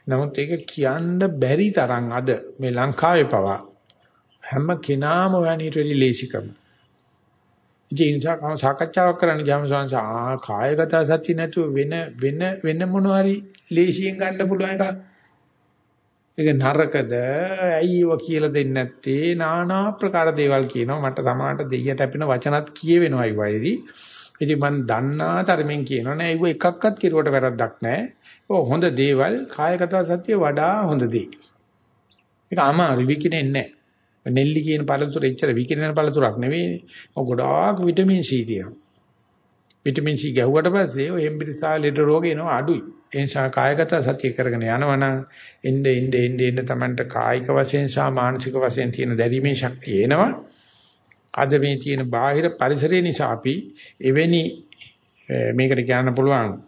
නමුත් ඒක කියන්න බැරි තරම් අද මේ ලංකාවේ පවා හැම කෙනාම ඔයaniට වෙලි ලේසිකම. ඉතින් ඒ නිසා කම සාකච්ඡාවක් කරන්න ගියාම සංස ආ කායගත සත්‍ය නැතුව වෙන වෙන වෙන මොනවාරි ලේසියෙන් ගන්න පුළුවන් එකක්. ඒක නරකද ඇයිව කියලා දෙන්නේ නැත්තේ নানা ප්‍රකාර දේවල් කියනවා මට තමාට දෙයියට අපින වචනත් කියවෙනවයි වයිදී. ඉතින් මම දන්නා තරමින් කියනවා නෑ ඒව එකක්වත් කිරුවට වැරද්දක් නෑ. ඔය හොඳ දේවල් කායගත සත්‍ය වඩා හොඳ දේ. ඒක අමාරු විකිනෙන්නේ නෑ. නෙල්ලි කියන පළතුර එච්චර විකිරෙන පළතුරක් නෙවෙයිනේ. ඔය ගොඩාක් විටමින් සී තියෙනවා. විටමින් සී ගැහුවට පස්සේ ඔය එම්බිරිසා ලෙඩ රෝග එනවා අඩුයි. ඒ නිසා කායගත සතිය කරගෙන යනවනම් එnde ende ende ende Tamanට කායික වශයෙන් සහ මානසික වශයෙන් තියෙන දැරීමේ ශක්තිය එනවා. අද මේ තියෙන බාහිර පරිසරය නිසා අපි එවැනි මේකට කියන්න පුළුවන්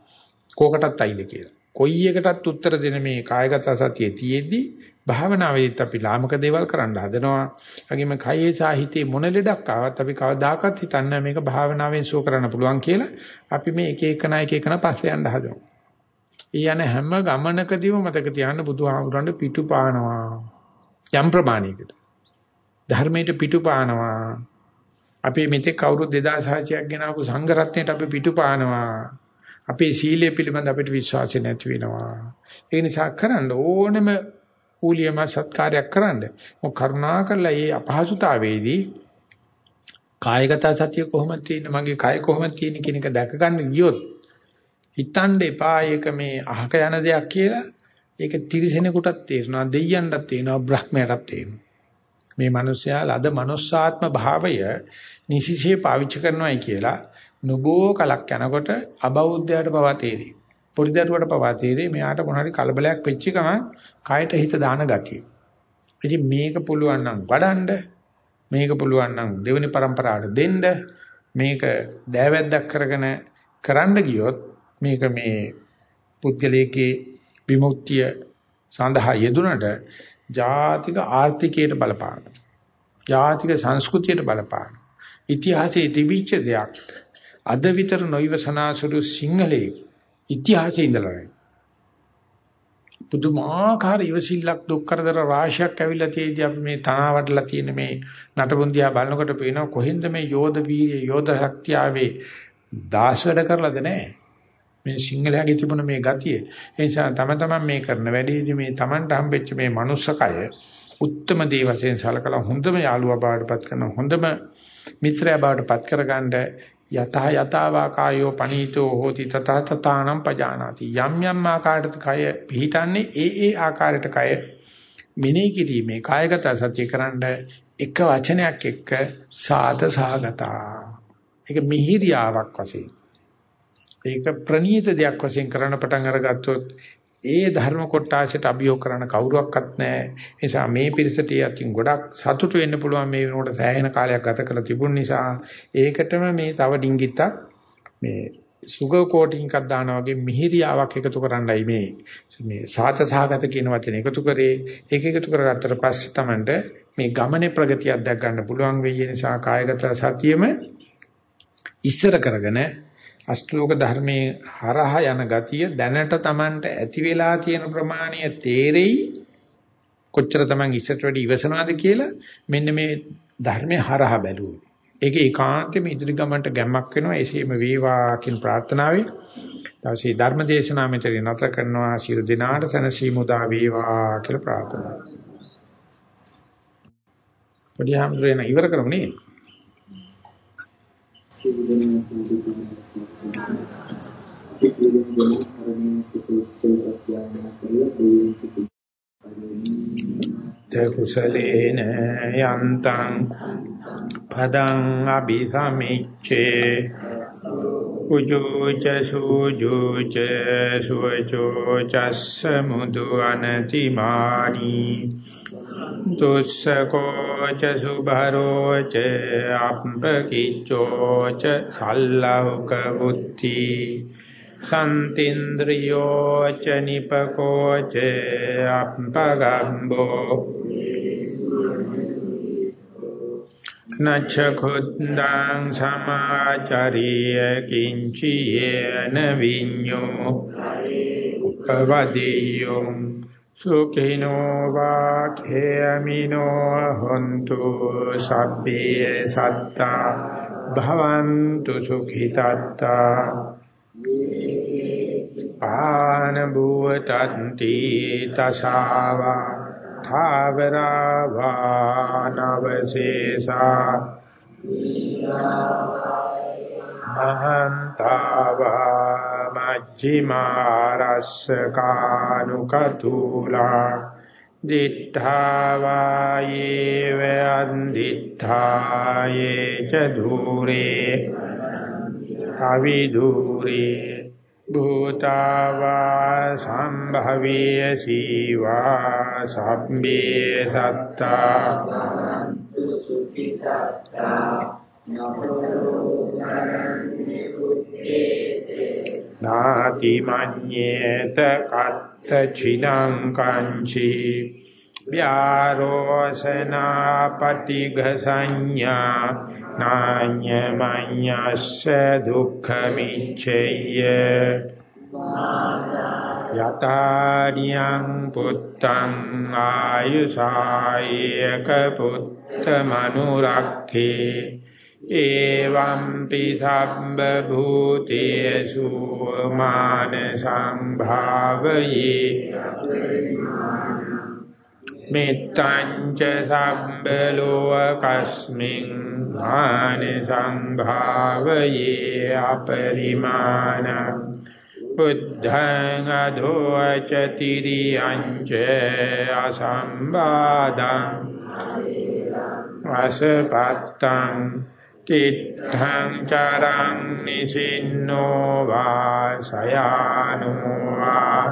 කෝකටත් අයිද කියලා. කොයි එකටත් උත්තර දෙන මේ කායගත සතිය තියේදී භාවනාවේදීත් අපි ලාමක දේවල් කරන්න හදනවා. වගේම කයේ සාහිතේ මොන ලෙඩක් ආවත් අපි කවදාකවත් හිතන්නේ මේක භාවනාවෙන් සුව කරන්න පුළුවන් කියලා. අපි මේ එක එකනා එක එකනා පස්සේ යන්න හදනවා. ඒ යන හැම ගමනකදීම මතක තියාගන්න බුදුහාමුදුරන්ට පිටු පානවා. යම් ප්‍රමාණයකට. ධර්මයට පිටු පානවා. අපි මෙතෙක් කවුරුත් 2600ක් ගෙනාවු සංඝ රත්නයට අපි පිටු පානවා. අපේ සීලය පිළිබඳ අපිට විශ්වාසය නැති වෙනවා. ඒ නිසා කරන්න ඕනෙම ඌලියම සත්කාරයක් කරන්න. මොක කරුණාකරලා මේ අපහසුතාවේදී කායගත සතිය කොහොමද තියෙන්නේ මගේ කය කොහොමද තියෙන්නේ කියන එක දැක ගන්න ගියොත් හිතන්න එපා ඒක මේ අහක යන දෙයක් කියලා ඒක තිරිසනෙකුටත් තේරෙනවා දෙයියන්ටත් තේරෙනවා බ්‍රහ්මයටත් තේරෙනවා මේ මිනිස්යා ලද manussාත්ම භාවය නිසිසේ පාවිච්චි කරනවායි කියලා නුබෝ කලක් යනකොට අබෞද්ධයට පවා තේරෙයි පොඩි දරුවට පවා තීරේ මෙයාට මොනවාරි කලබලයක් වෙච්ච ගමන් කායට හිත දාන ගතිය. ඉතින් මේක පුළුවන් නම් වඩන්න මේක පුළුවන් නම් දෙවෙනි પરම්පරාවට දෙන්න මේක දෑවැද්දක් කරගෙන කරන්න ගියොත් මේක මේ පුද්ගලයේ විමුක්තිය සඳහා යෙදුනට ජාතික ආර්ථිකයට බලපාන. ජාතික සංස්කෘතියට බලපාන. ඉතිහාසයේ තිබිච්ච දෙයක් අද විතර නොයවසනාසුළු සිංහලයේ ඉතිහාසයේ ඉඳලා නැහැ. පුදුමාකාර ඉවසිල්ලක් දුක් කරදර රාශියක් ඇවිල්ලා තියෙදි අපි මේ තනවාඩලා තියෙන මේ නටබුන්දියා බලනකොට පේනවා කොහෙන්ද මේ යෝධ වීර්ය යෝධ ශක්තිය ආවේ දාස වැඩ කරලාද නැහැ. මේ සිංහලයාගේ තිබුණ මේ ගතිය. ඒ නිසා තම තමන් මේ කරන වැඩේදී මේ Tamanට හම්බෙච්ච මේ manussකය උත්තරම දේ වශයෙන් සලකලා හොඳම යාළුවා බවට පත් කරන හොඳම මිත්‍රයා බවට පත් කරගන්න යත යතාවා කායෝ පනීතෝ හෝති තත තතානම් පජානාති. යම් යම් ආකාරයකට කය පිහිටන්නේ ඒ ඒ ආකාරයට කය මෙනෙහි කිරීමේ කායගත සත්‍ය කරන්න එක වචනයක් එක්ක සාත සාගතා. ඒක මිහිරියාවක් වශයෙන්. ඒක ප්‍රණීත දෙයක් වශයෙන් කරන්න පටන් අරගත්තොත් ඒ ධර්ම කොටාසයට අභියෝග කරන කවුරුවක්වත් නැහැ. ඒ නිසා මේ පිරිසට යකින් ගොඩක් සතුටු වෙන්න පුළුවන් මේ වෙනකොට සෑහෙන කාලයක් ගත කරලා තිබුණ නිසා ඒකටම මේ තව ඩිංගිත්තක් මේ සුග කෝටින් එකක් දානා වගේ මිහිරියාවක් එකතු කරන්නයි මේ. මේ සාත සහගත කියන වචනේ එකතු කරේ. ඒක එකතු කරගත්තට පස්සේ තමයි මේ ගමනේ ප්‍රගතියක් දැක් ගන්න පුළුවන් වෙයි. නිසා කායගත සතියෙම ඉස්සර කරගෙන අෂ්ටලෝක ධර්මයේ හරහා යන ගතිය දැනට Tamanට ඇති වෙලා තියෙන ප්‍රමාණය තේරෙයි කොච්චර Taman ඉස්සරට වැඩි ඉවසනවාද කියලා මෙන්න මේ ධර්මයේ හරහා බැලුවොත් ඒක ඒකාන්තෙම ඉදිරි ගමන්ට ගැම්මක් වෙනවා එසේම වේවා කියන ප්‍රාර්ථනාවයි දවසේ ධර්ම දේශනාව මෙතන නතර කරනවා ශිරු දිනාට සනසීමු දා වේවා කියලා ප්‍රාර්ථනා. පොඩි හැමදේම ඉවර කරමු නේ. සියලු දෙනා කුසලේන යන්තං පදං අபிසමිච්ඡේ උජෝච සුජෝච සුවචෝ චස්ස මුදු අනතිමානී දුස්සකෝ ච සුභරෝ ච අප්පකිච්ඡෝ ච සල්ලෞක බුද්ධි සන්තින්ද්‍රියෝ ච නිපකෝ ච අප්පගම්බෝ නච්ච කුද්දං සමාචරිය කිංචියේන විඤ්ඤෝ උපවදීයෝ සුඛිනෝ වාඛේමිනෝ හොන්තු සබ්බේ සත්තා භවන්තු සුඛිතත්තා පාන බුවතන්ති තසාවා ථාවරා වානවසේසා මහන්තාවා මච්චිමාරස්සකානුකතුලා දිඨාවායේ වන්දිඨායේ ච ධූරේ අවිධූරේ භූතාවා සම්භවීය සීවා සබ්බේ සත්තා। සුඛිතත්තා නමෝ නරන්නේ නාති මඤ්ඤේත කත්ත චිනං කංචි ව්‍යාරෝසනා පටිඝ සංඥා නාඤ්ඤ මඤ්ඤස්ස දුක්ඛමිච්ඡය। යතානියං පුත්තං ආයුසායක පුත්ත මනුරක්ඛේ එවං පිසබ්බ භූතේසු මාන සංභාවයේ මෙත්තං ච සබ්බ ලෝකස්මින් මාන සංභාවයේ අපරිමාණ බුද්ධං අදෝච තිරියං ච අසම්බාදං අසපත්තං තිත්තං චරං නිසින්නෝ වා සයානෝ වා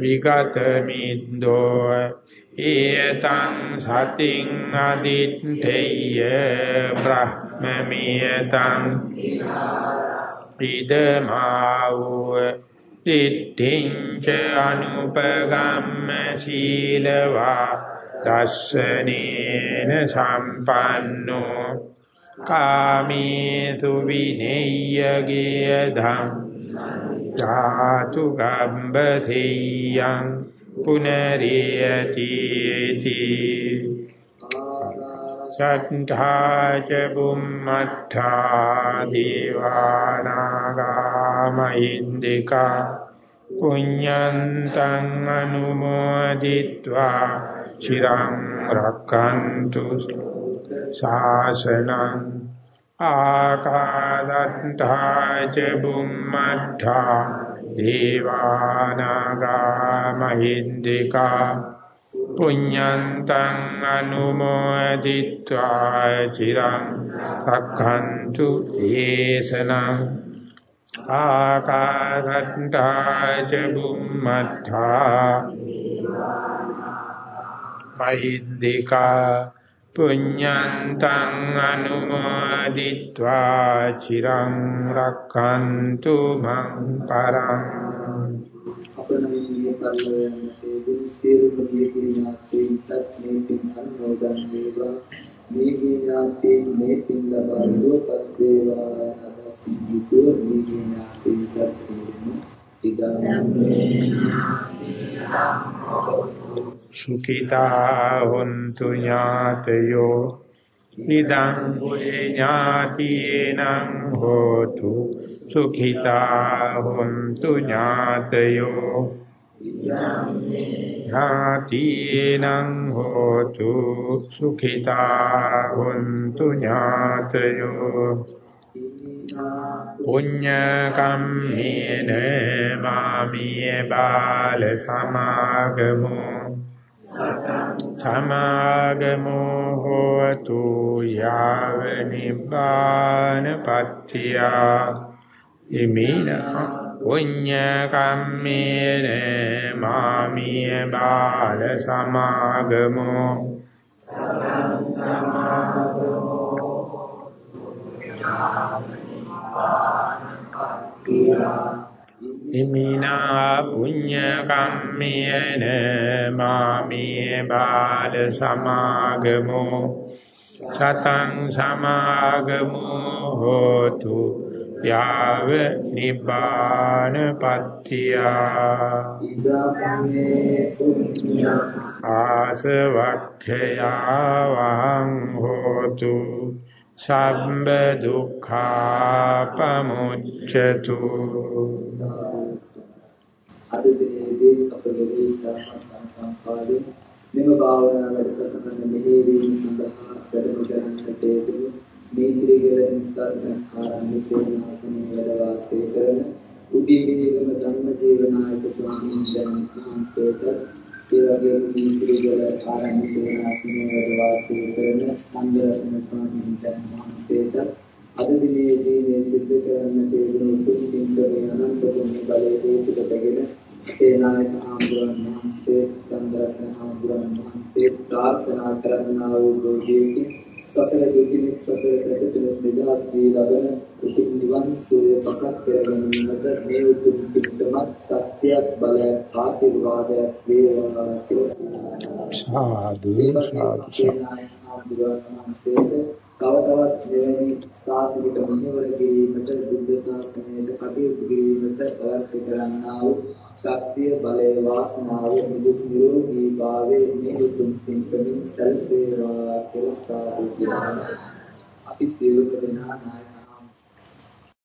විගත මිද්දෝ ඒතං සතින් අදිත්තේය බ්‍රහ්මමියතං ඉදමාවෝ තිත්තිං ච අනුපගම්ම සීලවා දස්සනේන සම්පන්නෝ කාමේසු විනේයගේ ධම් ධාතු ගම්බතියං පුනරියති සත්තා සත්තාච බුම්මත්තා දීවානාගාමහින්దికා පුඤ්ඤන්තං අනුමෝදිත්වා චිරං රක්칸තු ශාසනං ආකාදත්තාච බුම්මත්තා දීවානාගාමහින්దికා පුඤ්ඤන්තං අනුමෝදිත්වා චිරං රක්ඛන්තු දේශනං ආකාශට්ටා ච බුම්මත්තා මහින්దికා පුඤ්ඤන්තං අනුමෝදිත්වා චිරං රක්ඛන්තු මං පරං අපනමීය පරිවර්තනයේ දුක් සියලුම දීකේ ඥාතීන්ටත් මේ පින් අනුමෝදන් වේවා මේ ඥාතීන් මේ පින් ලබා සුවපත් වේවා අදසිතුව මේ ඥාතීන්ටත් ඉදම් සුඛිතා හොන්තු ඥාතයෝ නිදං කුේ ඥාතිනං හෝතු සුඛිතා හොන්තු ඥාතයෝ ඥාතිනං හෝතු සුඛිතා හොන්තු ඥාතයෝ පුඤ්ඤ කම්මේන මාමිය බාල සමාගමෝ සමාගමෝ හෝතු යාව නිබ්බානපත්තිය ඉමින පුඤ්ඤ කම්මේන මාමිය බාල සමාගමෝ ඉමිනා පුඤ්ඤ කම්මේන මාමේ බාල සමාගමෝ සතං සමාගමෝ හෝතු යාව නිබ්බාන පත්තිය ඉදාපන්නේ පුඤ්ඤ ආසවක්ඛයා වහං හෝතු. සම්බ දුක්ඛා පමුච්ඡතු අද දිනේදී අපගේ ධර්ම සංස්කාරයෙන් මෙම භාවනා වැඩසටහන මෙහෙයවීම සඳහා වැඩම කරන්නට යෙදුණු මේ ත්‍රිගල නිස්සාරණ ආරණ්‍ය සේනාසනයේ වැඩ වාසය කරන උදීවිදේම ධම්ම ජීවනායක ස්වාමීන් වහන්සේට ඒ වගේම මේ ත්‍රිගල ආරණ්‍ය සේනාසනයේ වැඩ වාසය කරන අන්දරත්න ස්වාමීන් වහන්සේට අද දිනේදී මේ සිද්ධ කරන්නට යෙදුණු උතුම් පින්කමේ අනන්ත පුණ්‍ය බලයේ හේතු කොටගෙන ඒ නායක ආම්බුරන් වහන්සේ චන්ද්‍රරත්න ආම්බුරන් වහන්සේ ප්‍රාර්ථනා කරන්නා වූ බෝධියකින් සසර දුකින් සසර සැපතුන නිදහස් වී ලබන උතුම් නිවන් සුවය පසක් කර ගැනීමට මේ උතුම් පිටමත් සත්‍යයක් බලයක් ආශිර්වාදයක් වේවා කියලා. සාදු. සාදු තව තවත් මෙවැනි සාසනික මෙහෙවර කිරීමට බුද්ධ ශාසනයට කටයුතු කිරීමට අවශ්‍ය කරන්නා වූ ශක්තිය බලය වාසනාව නිදුක් නිරෝගී භාවයේ මේ උතුම් සින්කමින් සැලසේවා කියලා සාදු කියනවා. අපි සියලු දෙනා නායක